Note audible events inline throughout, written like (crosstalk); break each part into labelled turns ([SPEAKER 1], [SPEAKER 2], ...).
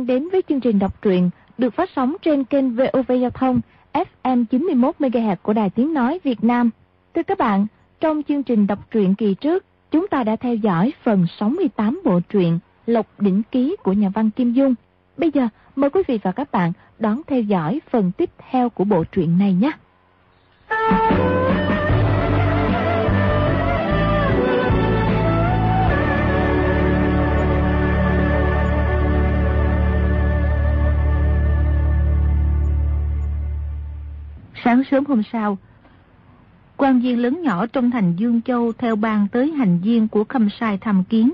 [SPEAKER 1] Đang đến với chương trình đọc truyện được phát sóng trên kênh VOV Giao thông FM 91MHz của Đài Tiếng Nói Việt Nam. Thưa các bạn, trong chương trình đọc truyện kỳ trước, chúng ta đã theo dõi phần 68 bộ truyện Lộc Đỉnh Ký của nhà văn Kim Dung. Bây giờ, mời quý vị và các bạn đón theo dõi phần tiếp theo của bộ truyện này nhé.
[SPEAKER 2] Sáng sớm hôm sau, quan viên lớn nhỏ trong thành Dương Châu theo ban tới hành viên của khâm sai tham kiến.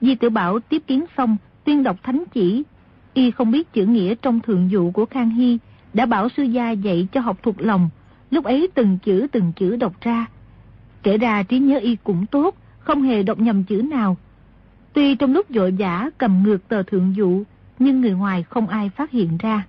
[SPEAKER 2] Di tiểu Bảo tiếp kiến xong, tuyên đọc thánh chỉ, y không biết chữ nghĩa trong thượng dụ của Khang Hy, đã bảo sư gia dạy cho học thuộc lòng, lúc ấy từng chữ từng chữ đọc ra. Kể ra trí nhớ y cũng tốt, không hề đọc nhầm chữ nào. Tuy trong lúc dội vã cầm ngược tờ thượng dụ, nhưng người ngoài không ai phát hiện ra.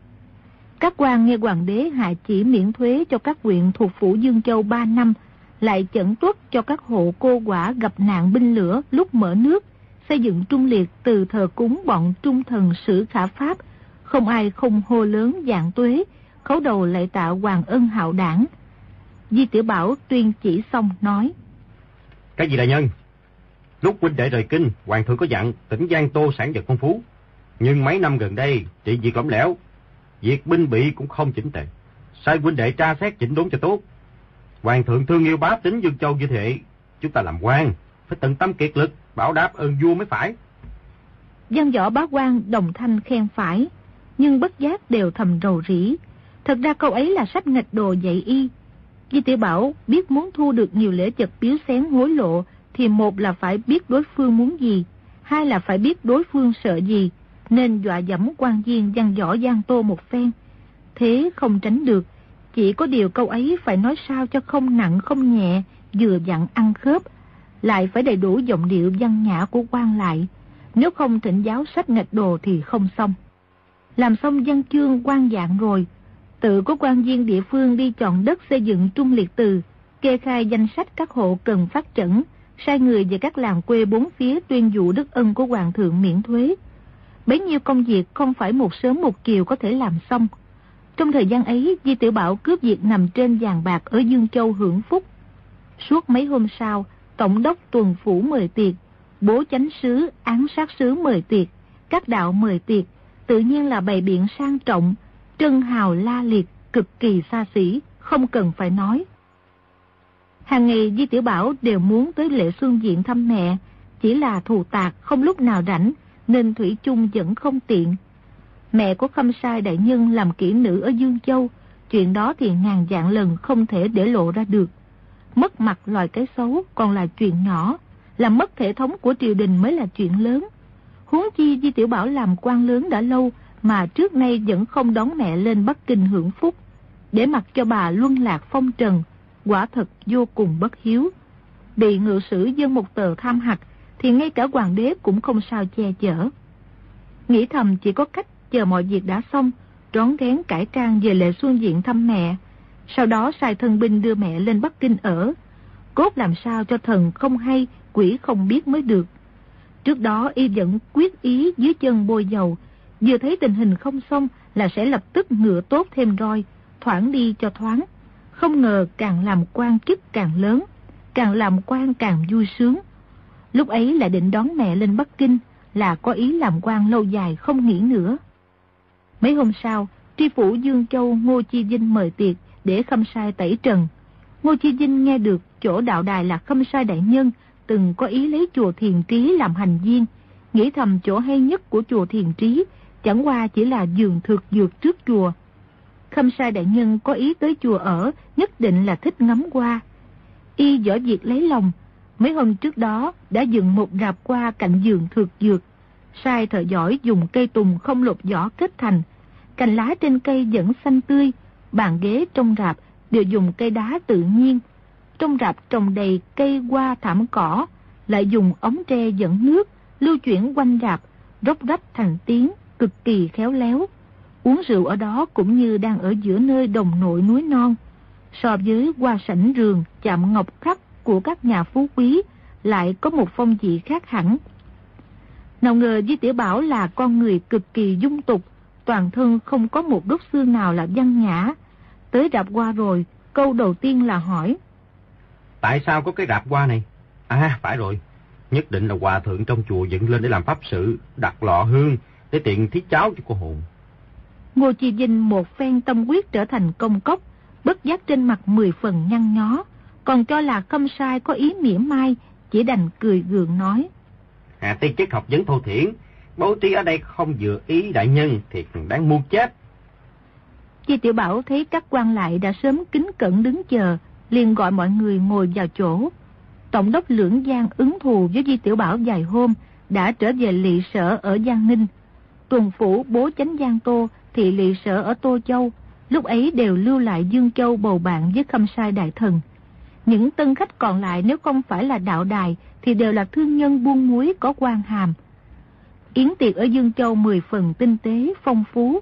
[SPEAKER 2] Các quan nghe hoàng đế hạ chỉ miễn thuế cho các huyện thuộc phủ Dương Châu 3 năm, lại chẩn tuất cho các hộ cô quả gặp nạn binh lửa lúc mở nước, xây dựng trung liệt từ thờ cúng bọn trung thần sử khả pháp, không ai không hô lớn dạng tuế, khấu đầu lại tạo hoàng ân hạo đảng. Di Tiểu Bảo tuyên chỉ xong nói.
[SPEAKER 3] Cái gì đại nhân? Lúc huynh đệ rời kinh, hoàng thượng có dặn tỉnh Giang Tô sản vật phong phú. Nhưng mấy năm gần đây, trị việc lỏng lẻo, việc binh bị cũng không chỉnh tề. Sai huynh đệ tra xét chỉnh đốn cho tốt. Hoàng thượng thương yêu bá tính Dương Châu như thế, chúng ta làm quan, phải tận tâm kiệt lực, bảo đáp ơn vua mới phải.
[SPEAKER 2] Dân võ bá quan đồng thanh khen phải, nhưng bất giác đều thầm rầu rĩ. Thật ra câu ấy là sách nghịch đồ dạy y. Di tiểu Bảo biết muốn thu được nhiều lễ vật biếu xén hối lộ, thì một là phải biết đối phương muốn gì, hai là phải biết đối phương sợ gì, nên dọa dẫm quan viên văn võ gian tô một phen. Thế không tránh được, chỉ có điều câu ấy phải nói sao cho không nặng không nhẹ, vừa dặn ăn khớp, lại phải đầy đủ giọng điệu văn nhã của quan lại. Nếu không thỉnh giáo sách nghịch đồ thì không xong. Làm xong văn chương quan dạng rồi, tự có quan viên địa phương đi chọn đất xây dựng trung liệt từ, kê khai danh sách các hộ cần phát trẩn, sai người về các làng quê bốn phía tuyên dụ đức ân của hoàng thượng miễn thuế. Bấy nhiêu công việc không phải một sớm một chiều có thể làm xong. Trong thời gian ấy, Di Tiểu Bảo cướp việc nằm trên vàng bạc ở Dương Châu hưởng phúc. Suốt mấy hôm sau, Tổng đốc tuần phủ mời tiệc, bố chánh sứ, án sát sứ mời tiệc, các đạo mời tiệc, tự nhiên là bày biện sang trọng, trân hào la liệt, cực kỳ xa xỉ, không cần phải nói. Hàng ngày Di Tiểu Bảo đều muốn tới lễ xuân diện thăm mẹ, chỉ là thù tạc không lúc nào rảnh, nên Thủy chung vẫn không tiện. Mẹ của Khâm Sai Đại Nhân làm kỹ nữ ở Dương Châu, chuyện đó thì ngàn dạng lần không thể để lộ ra được. Mất mặt loài cái xấu còn là chuyện nhỏ, làm mất hệ thống của triều đình mới là chuyện lớn. Huống chi Di Tiểu Bảo làm quan lớn đã lâu mà trước nay vẫn không đón mẹ lên Bắc Kinh hưởng phúc, để mặc cho bà luân lạc phong trần, quả thật vô cùng bất hiếu. Bị ngự sử dân một tờ tham hạt thì ngay cả hoàng đế cũng không sao che chở. Nghĩ thầm chỉ có cách chờ mọi việc đã xong, rón rén cải trang về lệ xuân diện thăm mẹ, sau đó sai thân binh đưa mẹ lên Bắc Kinh ở. Cốt làm sao cho thần không hay, quỷ không biết mới được. Trước đó y vẫn quyết ý dưới chân bôi dầu, vừa thấy tình hình không xong là sẽ lập tức ngựa tốt thêm roi, thoảng đi cho thoáng. Không ngờ càng làm quan chức càng lớn, càng làm quan càng vui sướng. Lúc ấy lại định đón mẹ lên Bắc Kinh là có ý làm quan lâu dài không nghỉ nữa. Mấy hôm sau, tri phủ Dương Châu Ngô Chi Vinh mời tiệc để khâm sai tẩy trần. Ngô Chi Vinh nghe được chỗ đạo đài là khâm sai đại nhân từng có ý lấy chùa Thiền Trí làm hành viên, nghĩ thầm chỗ hay nhất của chùa Thiền Trí chẳng qua chỉ là giường thực dược trước chùa. Khâm sai đại nhân có ý tới chùa ở, nhất định là thích ngắm qua. Y võ việc lấy lòng, mấy hôm trước đó đã dựng một rạp qua cạnh giường thược dược. Sai thợ giỏi dùng cây tùng không lột vỏ kết thành, cành lá trên cây vẫn xanh tươi, bàn ghế trong rạp đều dùng cây đá tự nhiên. Trong rạp trồng đầy cây hoa thảm cỏ, lại dùng ống tre dẫn nước, lưu chuyển quanh rạp, róc rách thành tiếng, cực kỳ khéo léo. Uống rượu ở đó cũng như đang ở giữa nơi đồng nội núi non. So với hoa sảnh rường, chạm ngọc khắc của các nhà phú quý, lại có một phong vị khác hẳn. Nào ngờ Di Tiểu Bảo là con người cực kỳ dung tục, toàn thân không có một đốt xương nào là văn nhã. Tới rạp qua rồi, câu đầu tiên là hỏi.
[SPEAKER 3] Tại sao có cái rạp hoa này? À, phải rồi. Nhất định là hòa thượng trong chùa dựng lên để làm pháp sự, đặt lọ hương, để tiện thiết cháo cho cô hồn.
[SPEAKER 2] Ngô Chi Vinh một phen tâm quyết trở thành công cốc, bất giác trên mặt mười phần nhăn nhó, còn cho là không sai có ý mỉa mai, chỉ đành cười gượng nói.
[SPEAKER 3] À, tiên chức học vấn thô thiển, bố trí ở đây không vừa ý đại nhân, thì đáng muôn chết.
[SPEAKER 2] Chi Tiểu Bảo thấy các quan lại đã sớm kính cẩn đứng chờ, liền gọi mọi người ngồi vào chỗ. Tổng đốc Lưỡng Giang ứng thù với Di Tiểu Bảo vài hôm, đã trở về lỵ sở ở Giang Ninh. Tuần phủ bố chánh Giang Tô, thị lỵ sở ở Tô Châu, lúc ấy đều lưu lại Dương Châu bầu bạn với khâm sai đại thần. Những tân khách còn lại nếu không phải là đạo đài, thì đều là thương nhân buôn muối có quan hàm. Yến tiệc ở Dương Châu 10 phần tinh tế, phong phú,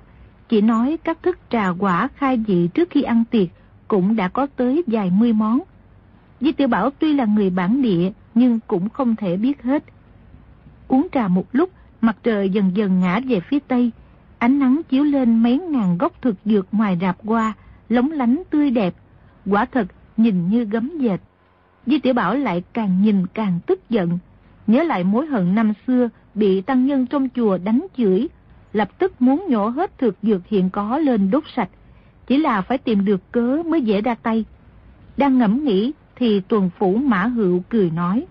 [SPEAKER 2] chỉ nói các thức trà quả khai vị trước khi ăn tiệc cũng đã có tới vài mươi món. Di Tiểu Bảo tuy là người bản địa nhưng cũng không thể biết hết. Uống trà một lúc, mặt trời dần dần ngã về phía tây, ánh nắng chiếu lên mấy ngàn gốc thực dược ngoài rạp qua, lóng lánh tươi đẹp, quả thật nhìn như gấm dệt. Di Tiểu Bảo lại càng nhìn càng tức giận, nhớ lại mối hận năm xưa bị tăng nhân trong chùa đánh chửi, lập tức muốn nhổ hết thực dược hiện có lên đốt sạch, chỉ là phải tìm được cớ mới dễ ra tay. Đang ngẫm nghĩ thì tuần phủ Mã Hữu cười nói.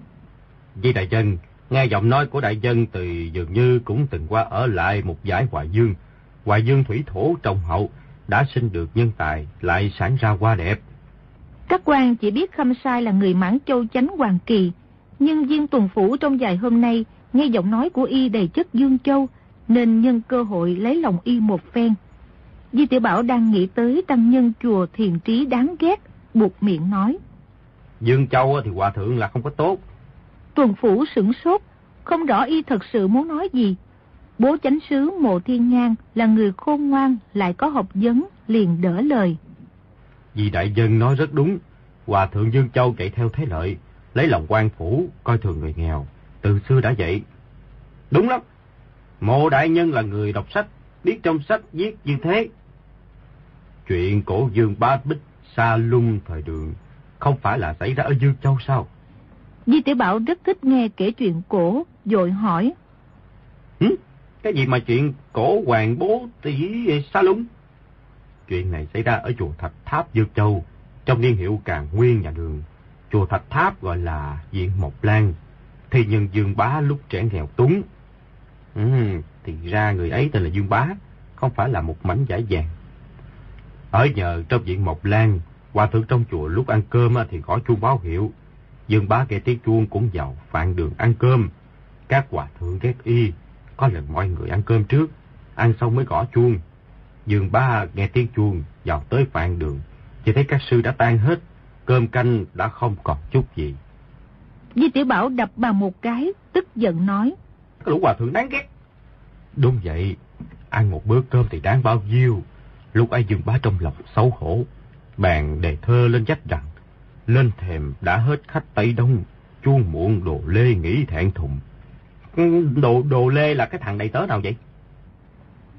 [SPEAKER 3] Di đại dân, nghe giọng nói của đại dân thì dường như cũng từng qua ở lại một giải Hoài Dương. Hoài Dương thủy thổ trọng hậu, đã sinh được nhân tài, lại sản ra hoa đẹp.
[SPEAKER 2] Các quan chỉ biết Khâm Sai là người mãn châu chánh hoàng kỳ, nhưng viên tuần phủ trong vài hôm nay nghe giọng nói của y đầy chất Dương Châu, nên nhân cơ hội lấy lòng y một phen. Di Tiểu Bảo đang nghĩ tới tăng nhân chùa thiền trí đáng ghét, buộc miệng nói.
[SPEAKER 3] Dương Châu thì hòa thượng là không có tốt.
[SPEAKER 2] Tuần phủ sửng sốt, không rõ y thật sự muốn nói gì. Bố chánh sứ Mộ Thiên Nhan là người khôn ngoan lại có học vấn, liền đỡ lời.
[SPEAKER 3] Vì đại dân nói rất đúng, Hòa thượng Dương Châu chạy theo thế lợi, lấy lòng quan phủ, coi thường người nghèo, từ xưa đã vậy. Đúng lắm, mộ đại nhân là người đọc sách, biết trong sách viết như thế. Chuyện cổ dương ba bích xa lung thời đường, không phải là xảy ra ở Dương Châu sao?
[SPEAKER 2] Di Tiểu Bảo rất thích nghe kể chuyện cổ, dội hỏi.
[SPEAKER 3] Hứ? Cái gì mà chuyện cổ hoàng bố tỷ xa lung? Chuyện này xảy ra ở chùa Thạch Tháp Dương Châu, trong niên hiệu Càng Nguyên nhà đường. Chùa Thạch Tháp gọi là Diện Mộc Lan. Thì nhân Dương Bá lúc trẻ nghèo túng. Ừ, thì ra người ấy tên là Dương Bá, không phải là một mảnh giải vàng. Ở nhờ trong Diện Mộc Lan, hòa thượng trong chùa lúc ăn cơm thì gõ chuông báo hiệu. Dương Bá nghe tiếng chuông cũng vào phạn đường ăn cơm. Các hòa thượng ghét y, có lần mọi người ăn cơm trước, ăn xong mới gõ chuông. Dương Bá nghe tiếng chuông vào tới phạn đường, chỉ thấy các sư đã tan hết, cơm canh đã không còn chút gì.
[SPEAKER 2] Di Tiểu Bảo đập bà một cái, tức giận nói.
[SPEAKER 3] Cái lũ hòa thượng đáng ghét. Đúng vậy, ăn một bữa cơm thì đáng bao nhiêu. Lúc ấy Dương Bá trong lòng xấu hổ, bàn đề thơ lên trách rằng, lên thèm đã hết khách Tây Đông, chuông muộn đồ lê nghĩ thẹn thùng. Ừ, đồ, đồ lê là cái thằng đầy tớ nào vậy?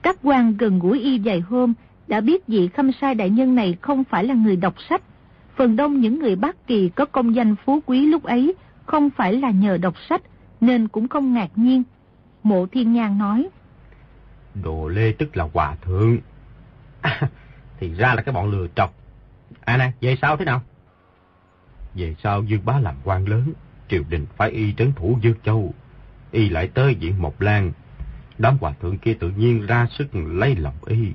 [SPEAKER 2] Các quan gần gũi y vài hôm đã biết vị khâm sai đại nhân này không phải là người đọc sách. Phần đông những người Bắc Kỳ có công danh phú quý lúc ấy không phải là nhờ đọc sách nên cũng không ngạc nhiên. Mộ Thiên Nhan nói.
[SPEAKER 3] Đồ lê tức là hòa thượng. À, (laughs) thì ra là cái bọn lừa trọc. À nè, về sau thế nào? Về sau Dương Bá làm quan lớn, triều đình phải y trấn thủ Dương Châu. Y lại tới diện Mộc Lan. Đám hòa thượng kia tự nhiên ra sức lấy lòng y.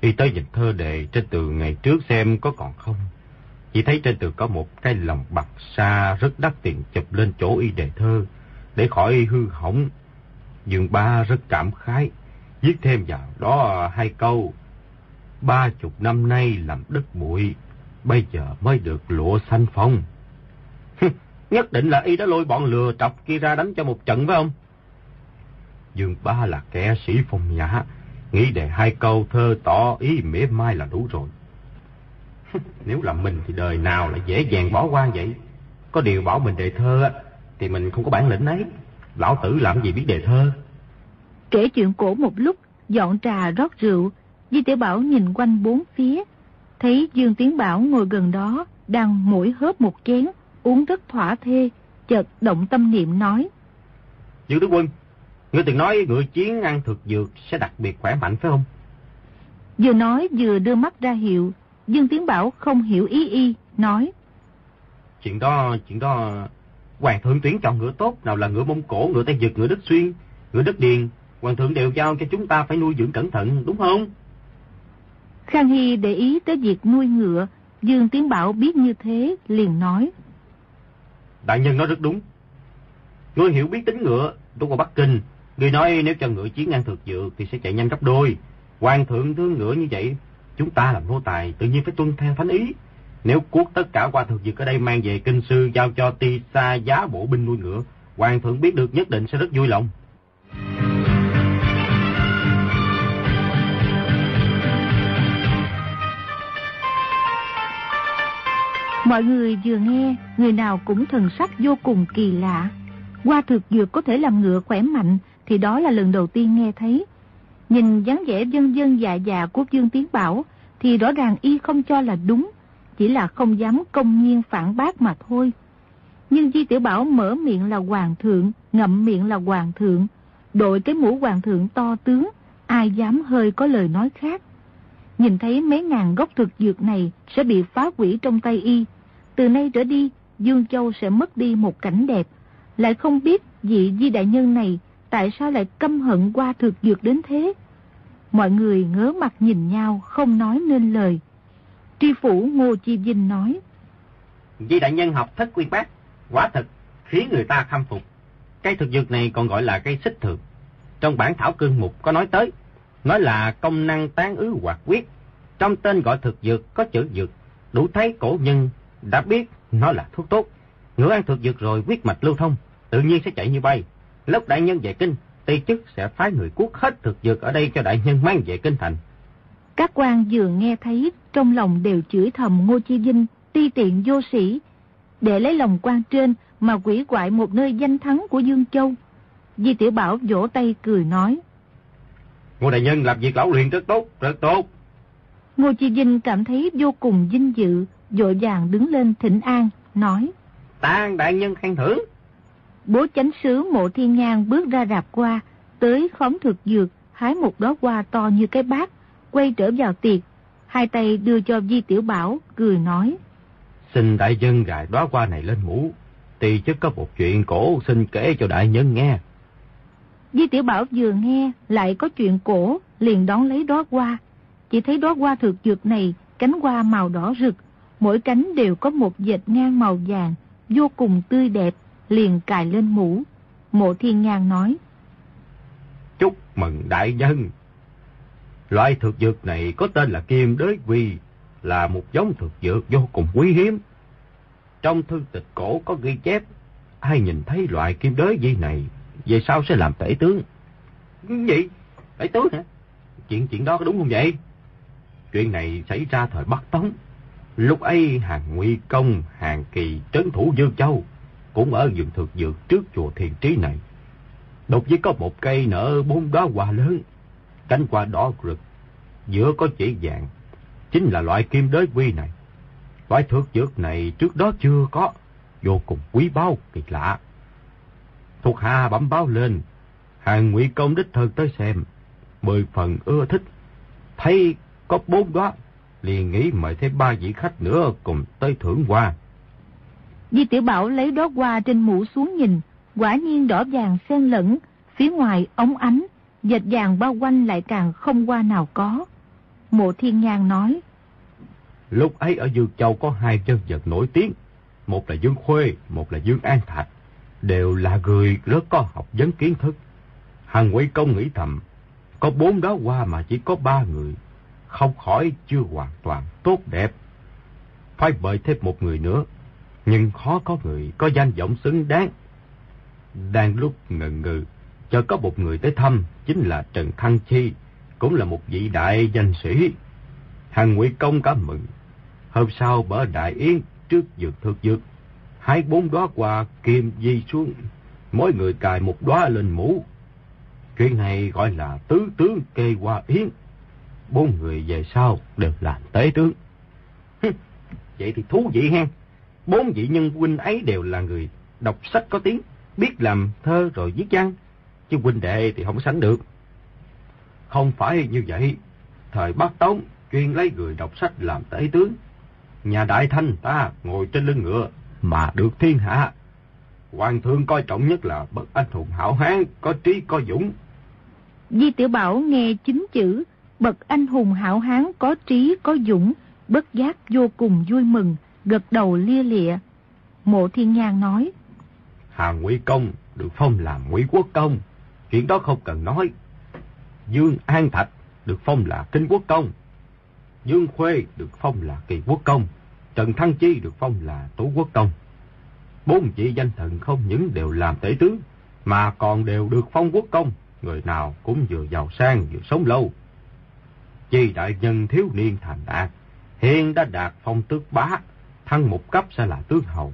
[SPEAKER 3] Y tới nhìn thơ đề trên tường ngày trước xem có còn không. Chỉ thấy trên tường có một cái lòng bạc xa rất đắt tiền chụp lên chỗ y đề thơ, để khỏi hư hỏng. Dương Ba rất cảm khái, viết thêm vào đó hai câu. Ba chục năm nay làm đất bụi, bây giờ mới được lụa xanh phong. (laughs) Nhất định là y đã lôi bọn lừa trọc kia ra đánh cho một trận phải không? Dương Ba là kẻ sĩ phong nhã, nghĩ đề hai câu thơ tỏ ý mỉa mai là đủ rồi. (laughs) Nếu là mình thì đời nào lại dễ dàng bỏ qua vậy? Có điều bảo mình đề thơ thì mình không có bản lĩnh ấy. Lão tử làm gì biết đề thơ?
[SPEAKER 2] Kể chuyện cổ một lúc, dọn trà rót rượu, Di Tiểu Bảo nhìn quanh bốn phía, thấy Dương Tiến Bảo ngồi gần đó, đang mỗi hớp một chén, uống rất thỏa thê, chợt động tâm niệm nói.
[SPEAKER 3] Dương Tướng Quân, ngươi từng nói ngựa chiến ăn thực dược sẽ đặc biệt khỏe mạnh phải không?
[SPEAKER 2] Vừa nói vừa đưa mắt ra hiệu, Dương Tiến Bảo không hiểu ý y, nói.
[SPEAKER 3] Chuyện đó, chuyện đó, Hoàng thượng tuyển chọn ngựa tốt, nào là ngựa Mông Cổ, ngựa Tây Dực, ngựa Đức Xuyên, ngựa Đất Điền, Hoàng thượng đều giao cho chúng ta phải nuôi dưỡng cẩn thận, đúng không?
[SPEAKER 2] Khang Hy để ý tới việc nuôi ngựa, Dương Tiến Bảo biết như thế, liền nói.
[SPEAKER 3] Đại nhân nói rất đúng. Ngươi hiểu biết tính ngựa, tôi qua Bắc Kinh, Người nói nếu cho ngựa chiến ăn thực dược thì sẽ chạy nhanh gấp đôi. Hoàng thượng thương ngựa như vậy, chúng ta làm nô tài tự nhiên phải tuân theo thánh ý. Nếu cuốc tất cả qua thực dược ở đây mang về kinh sư giao cho ti sa giá bộ binh nuôi ngựa, hoàng thượng biết được nhất định sẽ rất vui lòng.
[SPEAKER 2] Mọi người vừa nghe, người nào cũng thần sắc vô cùng kỳ lạ. Qua thực dược có thể làm ngựa khỏe mạnh, thì đó là lần đầu tiên nghe thấy. Nhìn dáng vẻ dân dân dạ dạ của Dương Tiến Bảo, thì rõ ràng y không cho là đúng, chỉ là không dám công nhiên phản bác mà thôi. Nhưng Di Tiểu Bảo mở miệng là hoàng thượng, ngậm miệng là hoàng thượng, đội cái mũ hoàng thượng to tướng, ai dám hơi có lời nói khác. Nhìn thấy mấy ngàn gốc thực dược này sẽ bị phá hủy trong tay y. Từ nay trở đi, Dương Châu sẽ mất đi một cảnh đẹp. Lại không biết vị di đại nhân này tại sao lại căm hận qua thực dược đến thế. Mọi người ngớ mặt nhìn nhau không nói nên lời. Tri phủ Ngô Chi Vinh nói.
[SPEAKER 3] Vì đại nhân học thất quy bác, quả thật khiến người ta khâm phục. Cây thực dược này còn gọi là cây xích thượng. Trong bản thảo cương mục có nói tới, nói là công năng tán ứ hoạt quyết. Trong tên gọi thực dược có chữ dược, đủ thấy cổ nhân đã biết nó là thuốc tốt. Ngựa ăn thực dược rồi quyết mạch lưu thông, tự nhiên sẽ chạy như bay. Lúc đại nhân về kinh, ty chức sẽ phái người cuốc hết thực dược ở đây cho đại nhân mang về kinh thành.
[SPEAKER 2] Các quan vừa nghe thấy, trong lòng đều chửi thầm Ngô Chi Vinh, ti tiện vô sĩ, để lấy lòng quan trên mà quỷ quại một nơi danh thắng của Dương Châu. Di Tiểu Bảo vỗ tay cười nói.
[SPEAKER 3] Ngô Đại Nhân làm việc lão luyện rất tốt, rất tốt.
[SPEAKER 2] Ngô Chi Vinh cảm thấy vô cùng vinh dự, dội vàng đứng lên thỉnh an, nói.
[SPEAKER 3] Tàn Đại Nhân khen thưởng.
[SPEAKER 2] Bố chánh sứ mộ thiên ngang bước ra rạp qua, tới khóm thực dược, hái một đóa hoa to như cái bát, quay trở vào tiệc. Hai tay đưa cho Di Tiểu Bảo, cười nói.
[SPEAKER 3] Xin đại nhân gài đóa hoa này lên mũ. Tỳ chức có một chuyện cổ xin kể cho đại nhân nghe.
[SPEAKER 2] Di Tiểu Bảo vừa nghe lại có chuyện cổ, liền đón lấy đóa hoa. Chỉ thấy đóa hoa thực dược này, cánh hoa màu đỏ rực, mỗi cánh đều có một dệt ngang màu vàng, vô cùng tươi đẹp, liền cài lên mũ. Mộ Thiên Ngang nói.
[SPEAKER 3] Chúc mừng đại nhân. Loại thực dược này có tên là kim đới quy, là một giống thực dược vô cùng quý hiếm. Trong thư tịch cổ có ghi chép, ai nhìn thấy loại kim đới vi này, về sau sẽ làm tể tướng. Gì? Tể tướng hả? Chuyện chuyện đó có đúng không vậy? Chuyện này xảy ra thời Bắc Tống. Lúc ấy hàng nguy công, hàng kỳ trấn thủ Dương Châu, cũng ở vườn thực dược trước chùa Thiền Trí này. Đột nhiên có một cây nở bốn đóa hoa lớn, cánh hoa đỏ rực, giữa có chỉ vàng, chính là loại kim đới quy này. Loại thực dược này trước đó chưa có, vô cùng quý báu, kỳ lạ. Thuộc hạ bẩm báo lên, hàng ngụy công đích thân tới xem, mười phần ưa thích. Thấy có bốn đó, liền nghĩ mời thêm ba vị khách nữa cùng tới thưởng hoa.
[SPEAKER 2] Di Tiểu Bảo lấy đó qua trên mũ xuống nhìn, quả nhiên đỏ vàng xen lẫn, phía ngoài ống ánh, dệt vàng bao quanh lại càng không qua nào có. Mộ Thiên Nhan nói,
[SPEAKER 3] Lúc ấy ở Dương Châu có hai chân vật nổi tiếng, một là Dương Khuê, một là Dương An Thạch, đều là người rất có học vấn kiến thức. Hằng Quỷ Công nghĩ thầm, có bốn đó qua mà chỉ có ba người, không khỏi chưa hoàn toàn tốt đẹp. Phải mời thêm một người nữa, nhưng khó có người có danh vọng xứng đáng. Đang lúc ngần ngừ, cho có một người tới thăm, chính là Trần Thăng Chi, cũng là một vị đại danh sĩ. hàng Ngụy Công cảm mừng. Hôm sau bở đại yến trước dược thực dược, hai bốn đóa hoa kim di xuống, mỗi người cài một đóa lên mũ. Chuyện này gọi là tứ tướng kê hoa yến. Bốn người về sau đều làm tế tướng. (laughs) Vậy thì thú vị ha. Bốn vị nhân huynh ấy đều là người đọc sách có tiếng, biết làm thơ rồi viết văn. Chứ huynh đệ thì không sánh được. Không phải như vậy. Thời Bắc Tống chuyên lấy người đọc sách làm tế tướng. Nhà Đại Thanh ta ngồi trên lưng ngựa mà được thiên hạ. Hoàng thượng coi trọng nhất là bậc anh hùng hảo hán, có trí có dũng.
[SPEAKER 2] Di Tiểu Bảo nghe chính chữ bậc anh hùng hảo hán có trí có dũng, bất giác vô cùng vui mừng, gật đầu lia lịa. Mộ Thiên Nhang nói:
[SPEAKER 3] Hàng quý Công được phong làm quý Quốc Công, chuyện đó không cần nói. Dương An Thạch được phong là Kinh Quốc Công. Dương Khuê được phong là Kỳ Quốc Công. Trần Thăng Chi được phong là Tú Quốc Công. Bốn vị danh thần không những đều làm tể tướng, mà còn đều được phong quốc công. Người nào cũng vừa giàu sang vừa sống lâu. Chi đại nhân thiếu niên thành đạt, hiện đã đạt phong tước bá, thăng một cấp sẽ là tước hầu,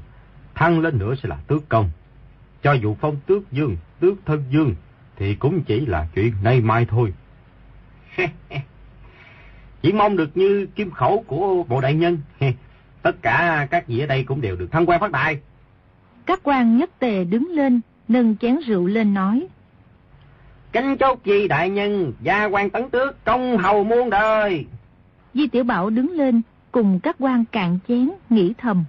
[SPEAKER 3] thăng lên nữa sẽ là tước công. Cho dù phong tước dương, tước thân dương, thì cũng chỉ là chuyện nay mai thôi. (laughs) chỉ mong được như kim khẩu của bộ đại nhân. (laughs) Tất cả các vị ở đây cũng đều được thăng quan phát tài.
[SPEAKER 2] Các quan nhất tề đứng lên, nâng chén rượu lên nói.
[SPEAKER 3] Kính chốt gì đại nhân, gia quan tấn tước, công hầu muôn đời.
[SPEAKER 2] Di Tiểu Bảo đứng lên, cùng các quan cạn chén, nghĩ thầm.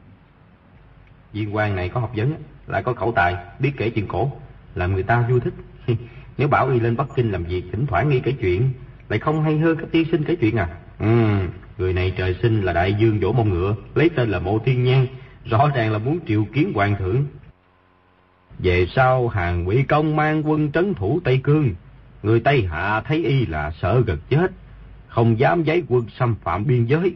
[SPEAKER 3] Viên quan này có học vấn, lại có khẩu tài, biết kể chuyện cổ, làm người ta vui thích. (laughs) Nếu bảo y lên Bắc Kinh làm việc, thỉnh thoảng nghe kể chuyện, lại không hay hơn các tiên sinh kể chuyện à? Ừ, người này trời sinh là đại dương vỗ mông ngựa, lấy tên là Mộ Thiên Nhan, rõ ràng là muốn triệu kiến hoàng thượng. Về sau hàng quỷ công mang quân trấn thủ Tây Cương, người Tây Hạ thấy y là sợ gần chết, không dám giấy quân xâm phạm biên giới.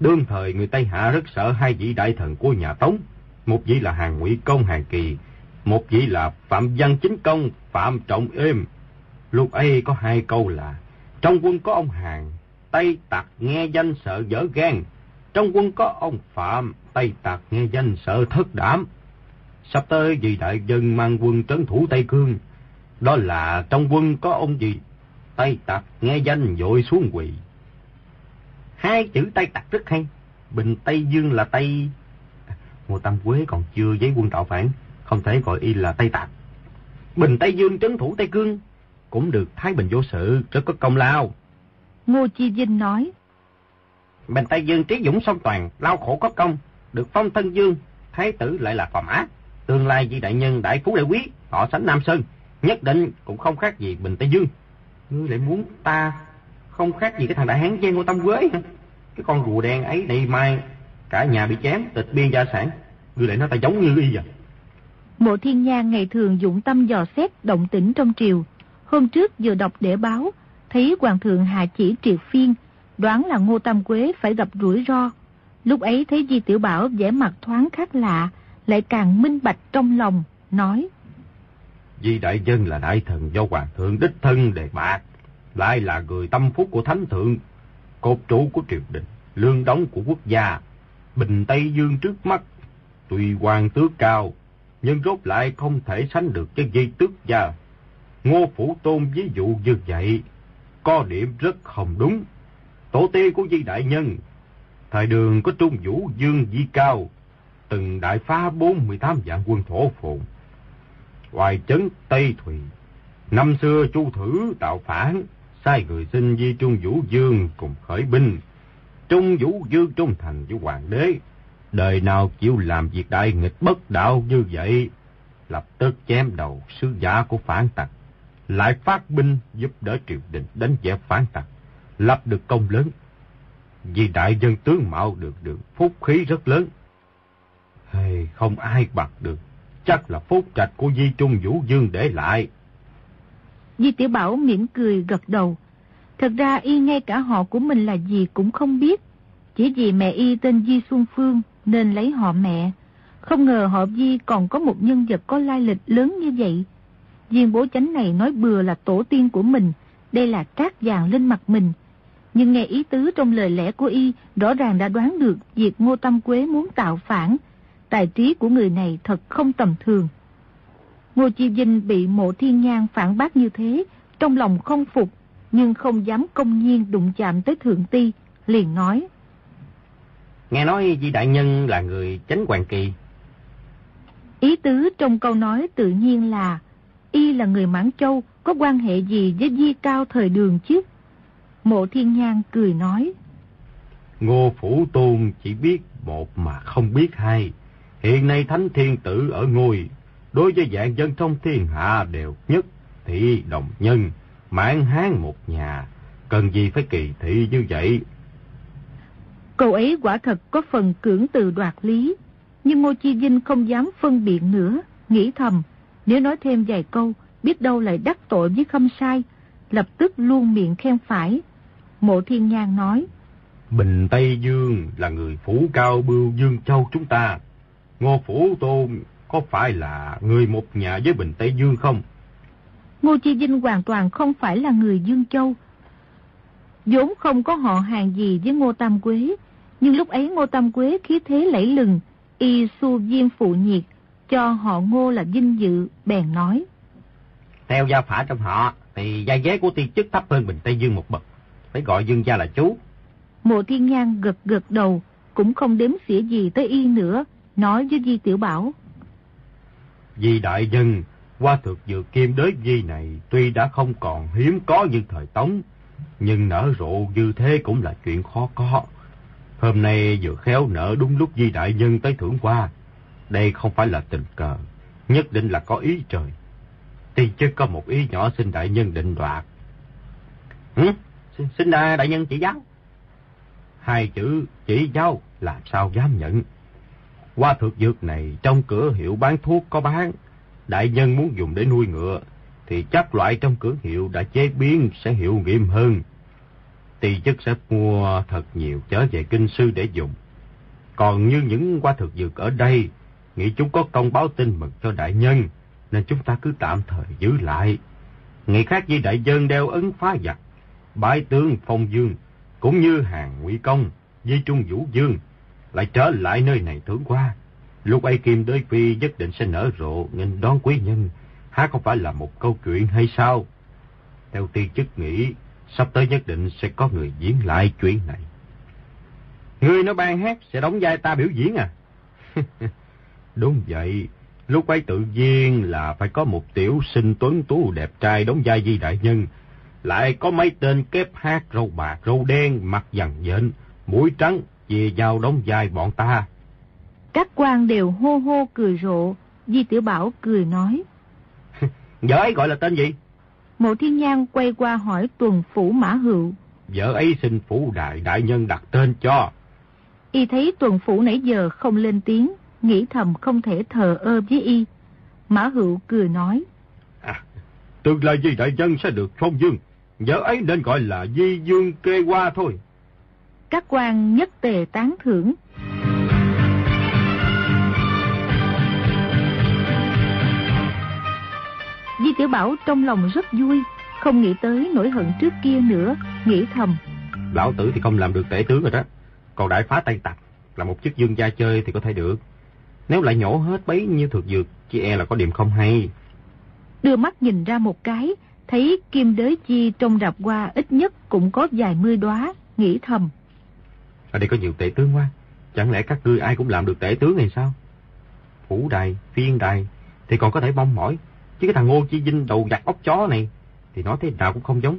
[SPEAKER 3] Đương thời người Tây Hạ rất sợ hai vị đại thần của nhà Tống, một vị là hàng ngụy công hàng kỳ, một vị là phạm văn chính công phạm trọng êm. Lúc ấy có hai câu là, trong quân có ông hàng, Tây tặc nghe danh sợ dở gan, trong quân có ông Phạm, Tây Tạc nghe danh sợ thất đảm. Sắp tới vì đại dân mang quân trấn thủ Tây Cương, đó là trong quân có ông gì? Tây Tạc nghe danh dội xuống quỳ. Hai chữ Tây Tạc rất hay. Bình Tây Dương là Tây... Ngô Tam Quế còn chưa giấy quân tạo phản, không thể gọi y là Tây Tạc. Bình Tây Dương trấn thủ Tây Cương, cũng được Thái Bình vô sự, rất có công lao.
[SPEAKER 2] Ngô Chi Vinh nói.
[SPEAKER 3] Bình Tây Dương trí dũng song toàn, lao khổ có công, được phong thân dương, thái tử lại là phò mã. Tương lai vị đại nhân đại phú đại quý, họ sánh Nam Sơn, nhất định cũng không khác gì Bình Tây Dương. Ngươi lại muốn ta không khác gì cái thằng đại hán Giang Ngô Tâm Quế hả? Cái con rùa đen ấy này mai cả nhà bị chém, tịch biên gia sản. Ngươi lại nói ta giống như y vậy.
[SPEAKER 2] Mộ Thiên Nhan ngày thường dụng tâm dò xét động tĩnh trong triều. Hôm trước vừa đọc để báo, thấy hoàng thượng hạ chỉ triệt phiên, đoán là Ngô Tam Quế phải gặp rủi ro. Lúc ấy thấy Di Tiểu Bảo vẻ mặt thoáng khác lạ, lại càng minh bạch trong lòng, nói.
[SPEAKER 3] Di Đại Dân là đại thần do Hoàng thượng đích thân đề bạc, lại là người tâm phúc của Thánh Thượng, cột trụ của triều đình, lương đóng của quốc gia, bình Tây Dương trước mắt, tuy hoàng tước cao, nhưng rốt lại không thể sánh được với dây tước gia. Ngô Phủ Tôn ví dụ như vậy, có điểm rất không đúng. Tổ tê của Di Đại Nhân, thời đường có Trung Vũ Dương Di Cao, từng đại phá 48 vạn quân thổ phồn. Hoài chấn Tây Thùy, năm xưa Chu Thử tạo phản, sai người xin Di Trung Vũ Dương cùng khởi binh. Trung Vũ Dương trung thành với hoàng đế, đời nào chịu làm việc đại nghịch bất đạo như vậy, lập tức chém đầu sứ giả của phản tặc, lại phát binh giúp đỡ triều đình đánh dẹp phản tặc, lập được công lớn. Vì đại dân tướng mạo được được phúc khí rất lớn. Hay không ai bạc được, chắc là phúc trạch của Di Trung Vũ Dương để lại.
[SPEAKER 2] Di Tiểu Bảo mỉm cười gật đầu. Thật ra y ngay cả họ của mình là gì cũng không biết. Chỉ vì mẹ y tên Di Xuân Phương nên lấy họ mẹ. Không ngờ họ Di còn có một nhân vật có lai lịch lớn như vậy. Viên bố chánh này nói bừa là tổ tiên của mình, đây là trát vàng lên mặt mình. Nhưng nghe ý tứ trong lời lẽ của y, rõ ràng đã đoán được việc Ngô Tâm Quế muốn tạo phản. Tài trí của người này thật không tầm thường. Ngô Chi Vinh bị mộ thiên nhang phản bác như thế, trong lòng không phục, nhưng không dám công nhiên đụng chạm tới thượng ti, liền nói.
[SPEAKER 3] Nghe nói Di Đại Nhân là người chánh hoàng kỳ.
[SPEAKER 2] Ý tứ trong câu nói tự nhiên là, y là người Mãn Châu, có quan hệ gì với Di Cao thời đường chứ? Mộ Thiên Nhan cười nói.
[SPEAKER 3] Ngô Phủ Tôn chỉ biết một mà không biết hai. Hiện nay Thánh Thiên Tử ở ngôi, đối với dạng dân trong thiên hạ đều nhất thị đồng nhân, mãn hán một nhà, cần gì phải kỳ thị như vậy.
[SPEAKER 2] Câu ấy quả thật có phần cưỡng từ đoạt lý, nhưng Ngô Chi Vinh không dám phân biện nữa, nghĩ thầm, nếu nói thêm vài câu, biết đâu lại đắc tội với khâm sai, lập tức luôn miệng khen phải. Mộ Thiên Nhan nói,
[SPEAKER 3] Bình Tây Dương là người phủ cao bưu Dương Châu chúng ta. Ngô Phủ Tôn có phải là người một nhà với Bình Tây Dương không?
[SPEAKER 2] Ngô Chi Vinh hoàn toàn không phải là người Dương Châu. vốn không có họ hàng gì với Ngô Tam Quế, nhưng lúc ấy Ngô Tam Quế khí thế lẫy lừng, y su viên phụ nhiệt, cho họ Ngô là vinh dự, bèn nói.
[SPEAKER 3] Theo gia phả trong họ, thì gia ghế của tiên chức thấp hơn Bình Tây Dương một bậc, phải gọi Dương gia là chú.
[SPEAKER 2] Mộ Thiên Nhan gật gật đầu, cũng không đếm xỉa gì tới y nữa, nói với Di Tiểu Bảo
[SPEAKER 3] vì đại dân, qua thực dược kim đới di này tuy đã không còn hiếm có như thời Tống, nhưng nở rộ như thế cũng là chuyện khó có. Hôm nay vừa khéo nở đúng lúc Di đại nhân tới thưởng qua. Đây không phải là tình cờ, nhất định là có ý trời. Tuy chứ có một ý nhỏ xin đại nhân định đoạt. Ừ? Xin, xin à, đại nhân chỉ giáo. Hai chữ chỉ giáo làm sao dám nhận. Qua thực dược này trong cửa hiệu bán thuốc có bán. Đại nhân muốn dùng để nuôi ngựa, thì chắc loại trong cửa hiệu đã chế biến sẽ hiệu nghiệm hơn. Tỳ chức sẽ mua thật nhiều trở về kinh sư để dùng. Còn như những qua thực dược ở đây, nghĩ chúng có công báo tin mừng cho đại nhân, nên chúng ta cứ tạm thời giữ lại. Ngày khác với đại dân đeo ấn phá giặc, bái tướng phong dương, cũng như hàng ngụy công, với trung vũ dương, lại trở lại nơi này thưởng qua. Lúc ấy kim đới phi nhất định sẽ nở rộ nên đón quý nhân, há không phải là một câu chuyện hay sao? Theo tiên chức nghĩ, sắp tới nhất định sẽ có người diễn lại chuyện này. Người nói ban hát sẽ đóng vai ta biểu diễn à? (laughs) Đúng vậy, lúc ấy tự nhiên là phải có một tiểu sinh tuấn tú đẹp trai đóng vai di đại nhân, lại có mấy tên kép hát râu bạc râu đen mặt dằn dện, mũi trắng về vào đóng vai bọn ta.
[SPEAKER 2] Các quan đều hô hô cười rộ, Di Tiểu Bảo cười nói. (laughs)
[SPEAKER 3] Vợ ấy gọi là tên gì?
[SPEAKER 2] Mộ Thiên Nhan quay qua hỏi tuần phủ mã hữu.
[SPEAKER 3] Vợ ấy xin phủ đại đại nhân đặt tên cho.
[SPEAKER 2] Y thấy tuần phủ nãy giờ không lên tiếng, nghĩ thầm không thể thờ ơ với Y. Mã hữu cười nói.
[SPEAKER 3] À, tương lai di đại nhân sẽ được phong dương. Vợ ấy nên gọi là di dương kê hoa thôi.
[SPEAKER 2] Các quan nhất tề tán thưởng. Di Tiểu Bảo trong lòng rất vui, không nghĩ tới nỗi hận trước kia nữa, nghĩ thầm.
[SPEAKER 3] Lão tử thì không làm được tể tướng rồi đó, còn đại phá Tây Tặc, là một chức dương gia chơi thì có thể được. Nếu lại nhổ hết bấy nhiêu thực dược, chị e là có điểm không hay.
[SPEAKER 2] Đưa mắt nhìn ra một cái, thấy kim đới chi trong rạp hoa ít nhất cũng có vài mươi đóa, nghĩ thầm.
[SPEAKER 3] Ở đây có nhiều tể tướng quá, chẳng lẽ các ngươi ai cũng làm được tể tướng hay sao? Phủ đài, phiên đài thì còn có thể mong mỏi, chứ cái thằng Ngô Chi Vinh đầu giặt ốc chó này thì nói thế nào cũng không giống.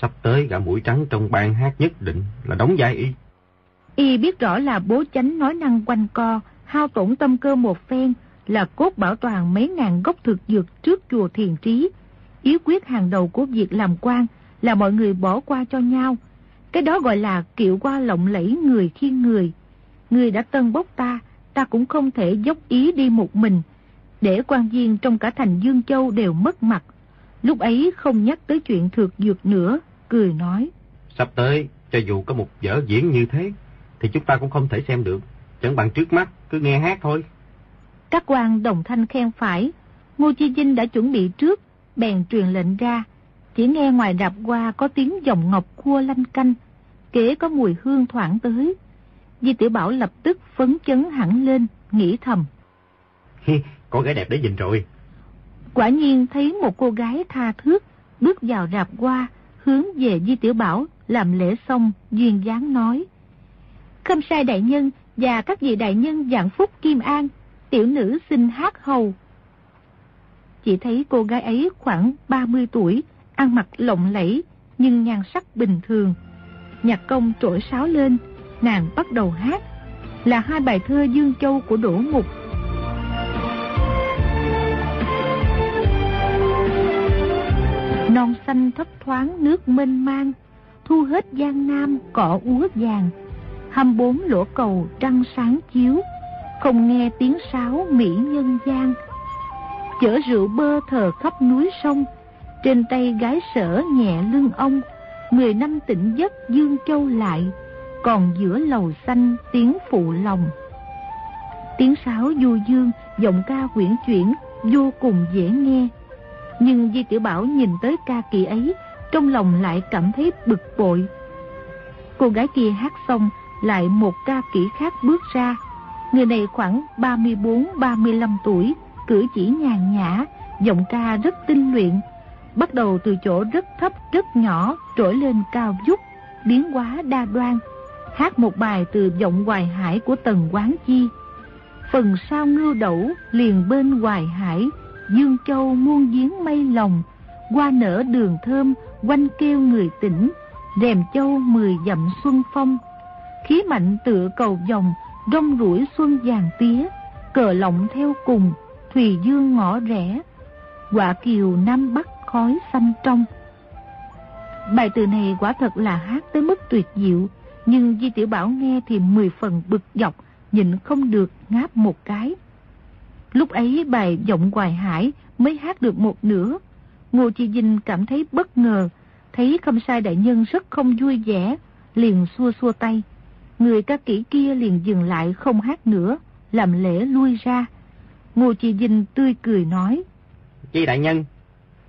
[SPEAKER 3] Sắp tới gã mũi trắng trong ban hát nhất định là đóng vai y.
[SPEAKER 2] Y biết rõ là bố chánh nói năng quanh co, hao tổn tâm cơ một phen là cốt bảo toàn mấy ngàn gốc thực dược trước chùa thiền trí. Yếu quyết hàng đầu của việc làm quan là mọi người bỏ qua cho nhau. Cái đó gọi là kiệu qua lộng lẫy người khi người. Người đã tân bốc ta, ta cũng không thể dốc ý đi một mình. Để quan viên trong cả thành Dương Châu đều mất mặt. Lúc ấy không nhắc tới chuyện thược dược nữa, cười nói.
[SPEAKER 3] Sắp tới, cho dù có một vở diễn như thế, thì chúng ta cũng không thể xem được. Chẳng bằng trước mắt, cứ nghe hát thôi.
[SPEAKER 2] Các quan đồng thanh khen phải. Ngô Chi Vinh đã chuẩn bị trước, bèn truyền lệnh ra. Chỉ nghe ngoài rạp qua có tiếng dòng ngọc cua lanh canh, kế có mùi hương thoảng tới. Di Tiểu Bảo lập tức phấn chấn hẳn lên, nghĩ thầm.
[SPEAKER 3] có gái đẹp để nhìn rồi.
[SPEAKER 2] Quả nhiên thấy một cô gái tha thước bước vào rạp qua, hướng về Di Tiểu Bảo làm lễ xong, duyên dáng nói. Khâm sai đại nhân và các vị đại nhân dạng phúc Kim An, tiểu nữ xin hát hầu. Chỉ thấy cô gái ấy khoảng 30 tuổi, ăn mặc lộng lẫy, nhưng nhan sắc bình thường. Nhạc công trỗi sáo lên, nàng bắt đầu hát, là hai bài thơ Dương Châu của Đỗ Mục. Non xanh thấp thoáng nước mênh mang, thu hết giang nam cỏ úa vàng, hăm bốn lỗ cầu trăng sáng chiếu, không nghe tiếng sáo mỹ nhân gian. Chở rượu bơ thờ khắp núi sông, trên tay gái sở nhẹ lưng ông, mười năm tỉnh giấc Dương Châu lại, còn giữa lầu xanh tiếng phụ lòng. Tiếng sáo du dương, giọng ca quyển chuyển, vô cùng dễ nghe. Nhưng Di Tiểu Bảo nhìn tới ca kỳ ấy, trong lòng lại cảm thấy bực bội. Cô gái kia hát xong, lại một ca kỹ khác bước ra. Người này khoảng 34-35 tuổi, cử chỉ nhàn nhã, giọng ca rất tinh luyện, bắt đầu từ chỗ rất thấp, rất nhỏ, trỗi lên cao vút, biến hóa đa đoan. Hát một bài từ giọng hoài hải của tần quán chi. Phần sau ngưu đẩu, liền bên hoài hải, dương châu muôn giếng mây lòng, qua nở đường thơm, quanh kêu người tỉnh, rèm châu mười dặm xuân phong. Khí mạnh tựa cầu dòng rong rủi xuân vàng tía, cờ lộng theo cùng, thùy dương ngõ rẽ. Quả kiều nam bắc khói xanh trong. Bài từ này quả thật là hát tới mức tuyệt diệu, nhưng Di Tiểu Bảo nghe thì mười phần bực dọc, nhịn không được ngáp một cái. Lúc ấy bài giọng hoài hải mới hát được một nửa. Ngô Chi Vinh cảm thấy bất ngờ, thấy không sai đại nhân rất không vui vẻ, liền xua xua tay. Người ca kỹ kia liền dừng lại không hát nữa, làm lễ lui ra. Ngô Chi Vinh tươi cười nói.
[SPEAKER 3] Chi đại nhân,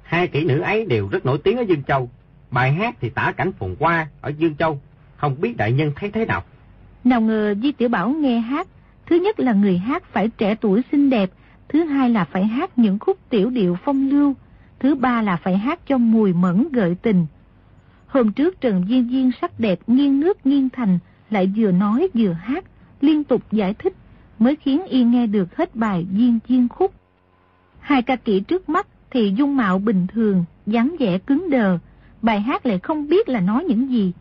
[SPEAKER 3] Hai kỹ nữ ấy đều rất nổi tiếng ở Dương Châu. Bài hát thì tả cảnh phồn qua ở Dương Châu. Không biết đại nhân thấy thế nào?
[SPEAKER 2] Nào ngờ Di Tiểu Bảo nghe hát. Thứ nhất là người hát phải trẻ tuổi xinh đẹp. Thứ hai là phải hát những khúc tiểu điệu phong lưu. Thứ ba là phải hát cho mùi mẫn gợi tình. Hôm trước Trần Duyên Duyên sắc đẹp nghiêng nước nghiêng thành lại vừa nói vừa hát, liên tục giải thích mới khiến y nghe được hết bài Duyên Duyên khúc. Hai ca kỹ trước mắt thì dung mạo bình thường, dáng vẻ cứng đờ, bài hát lại không biết là nói những gì.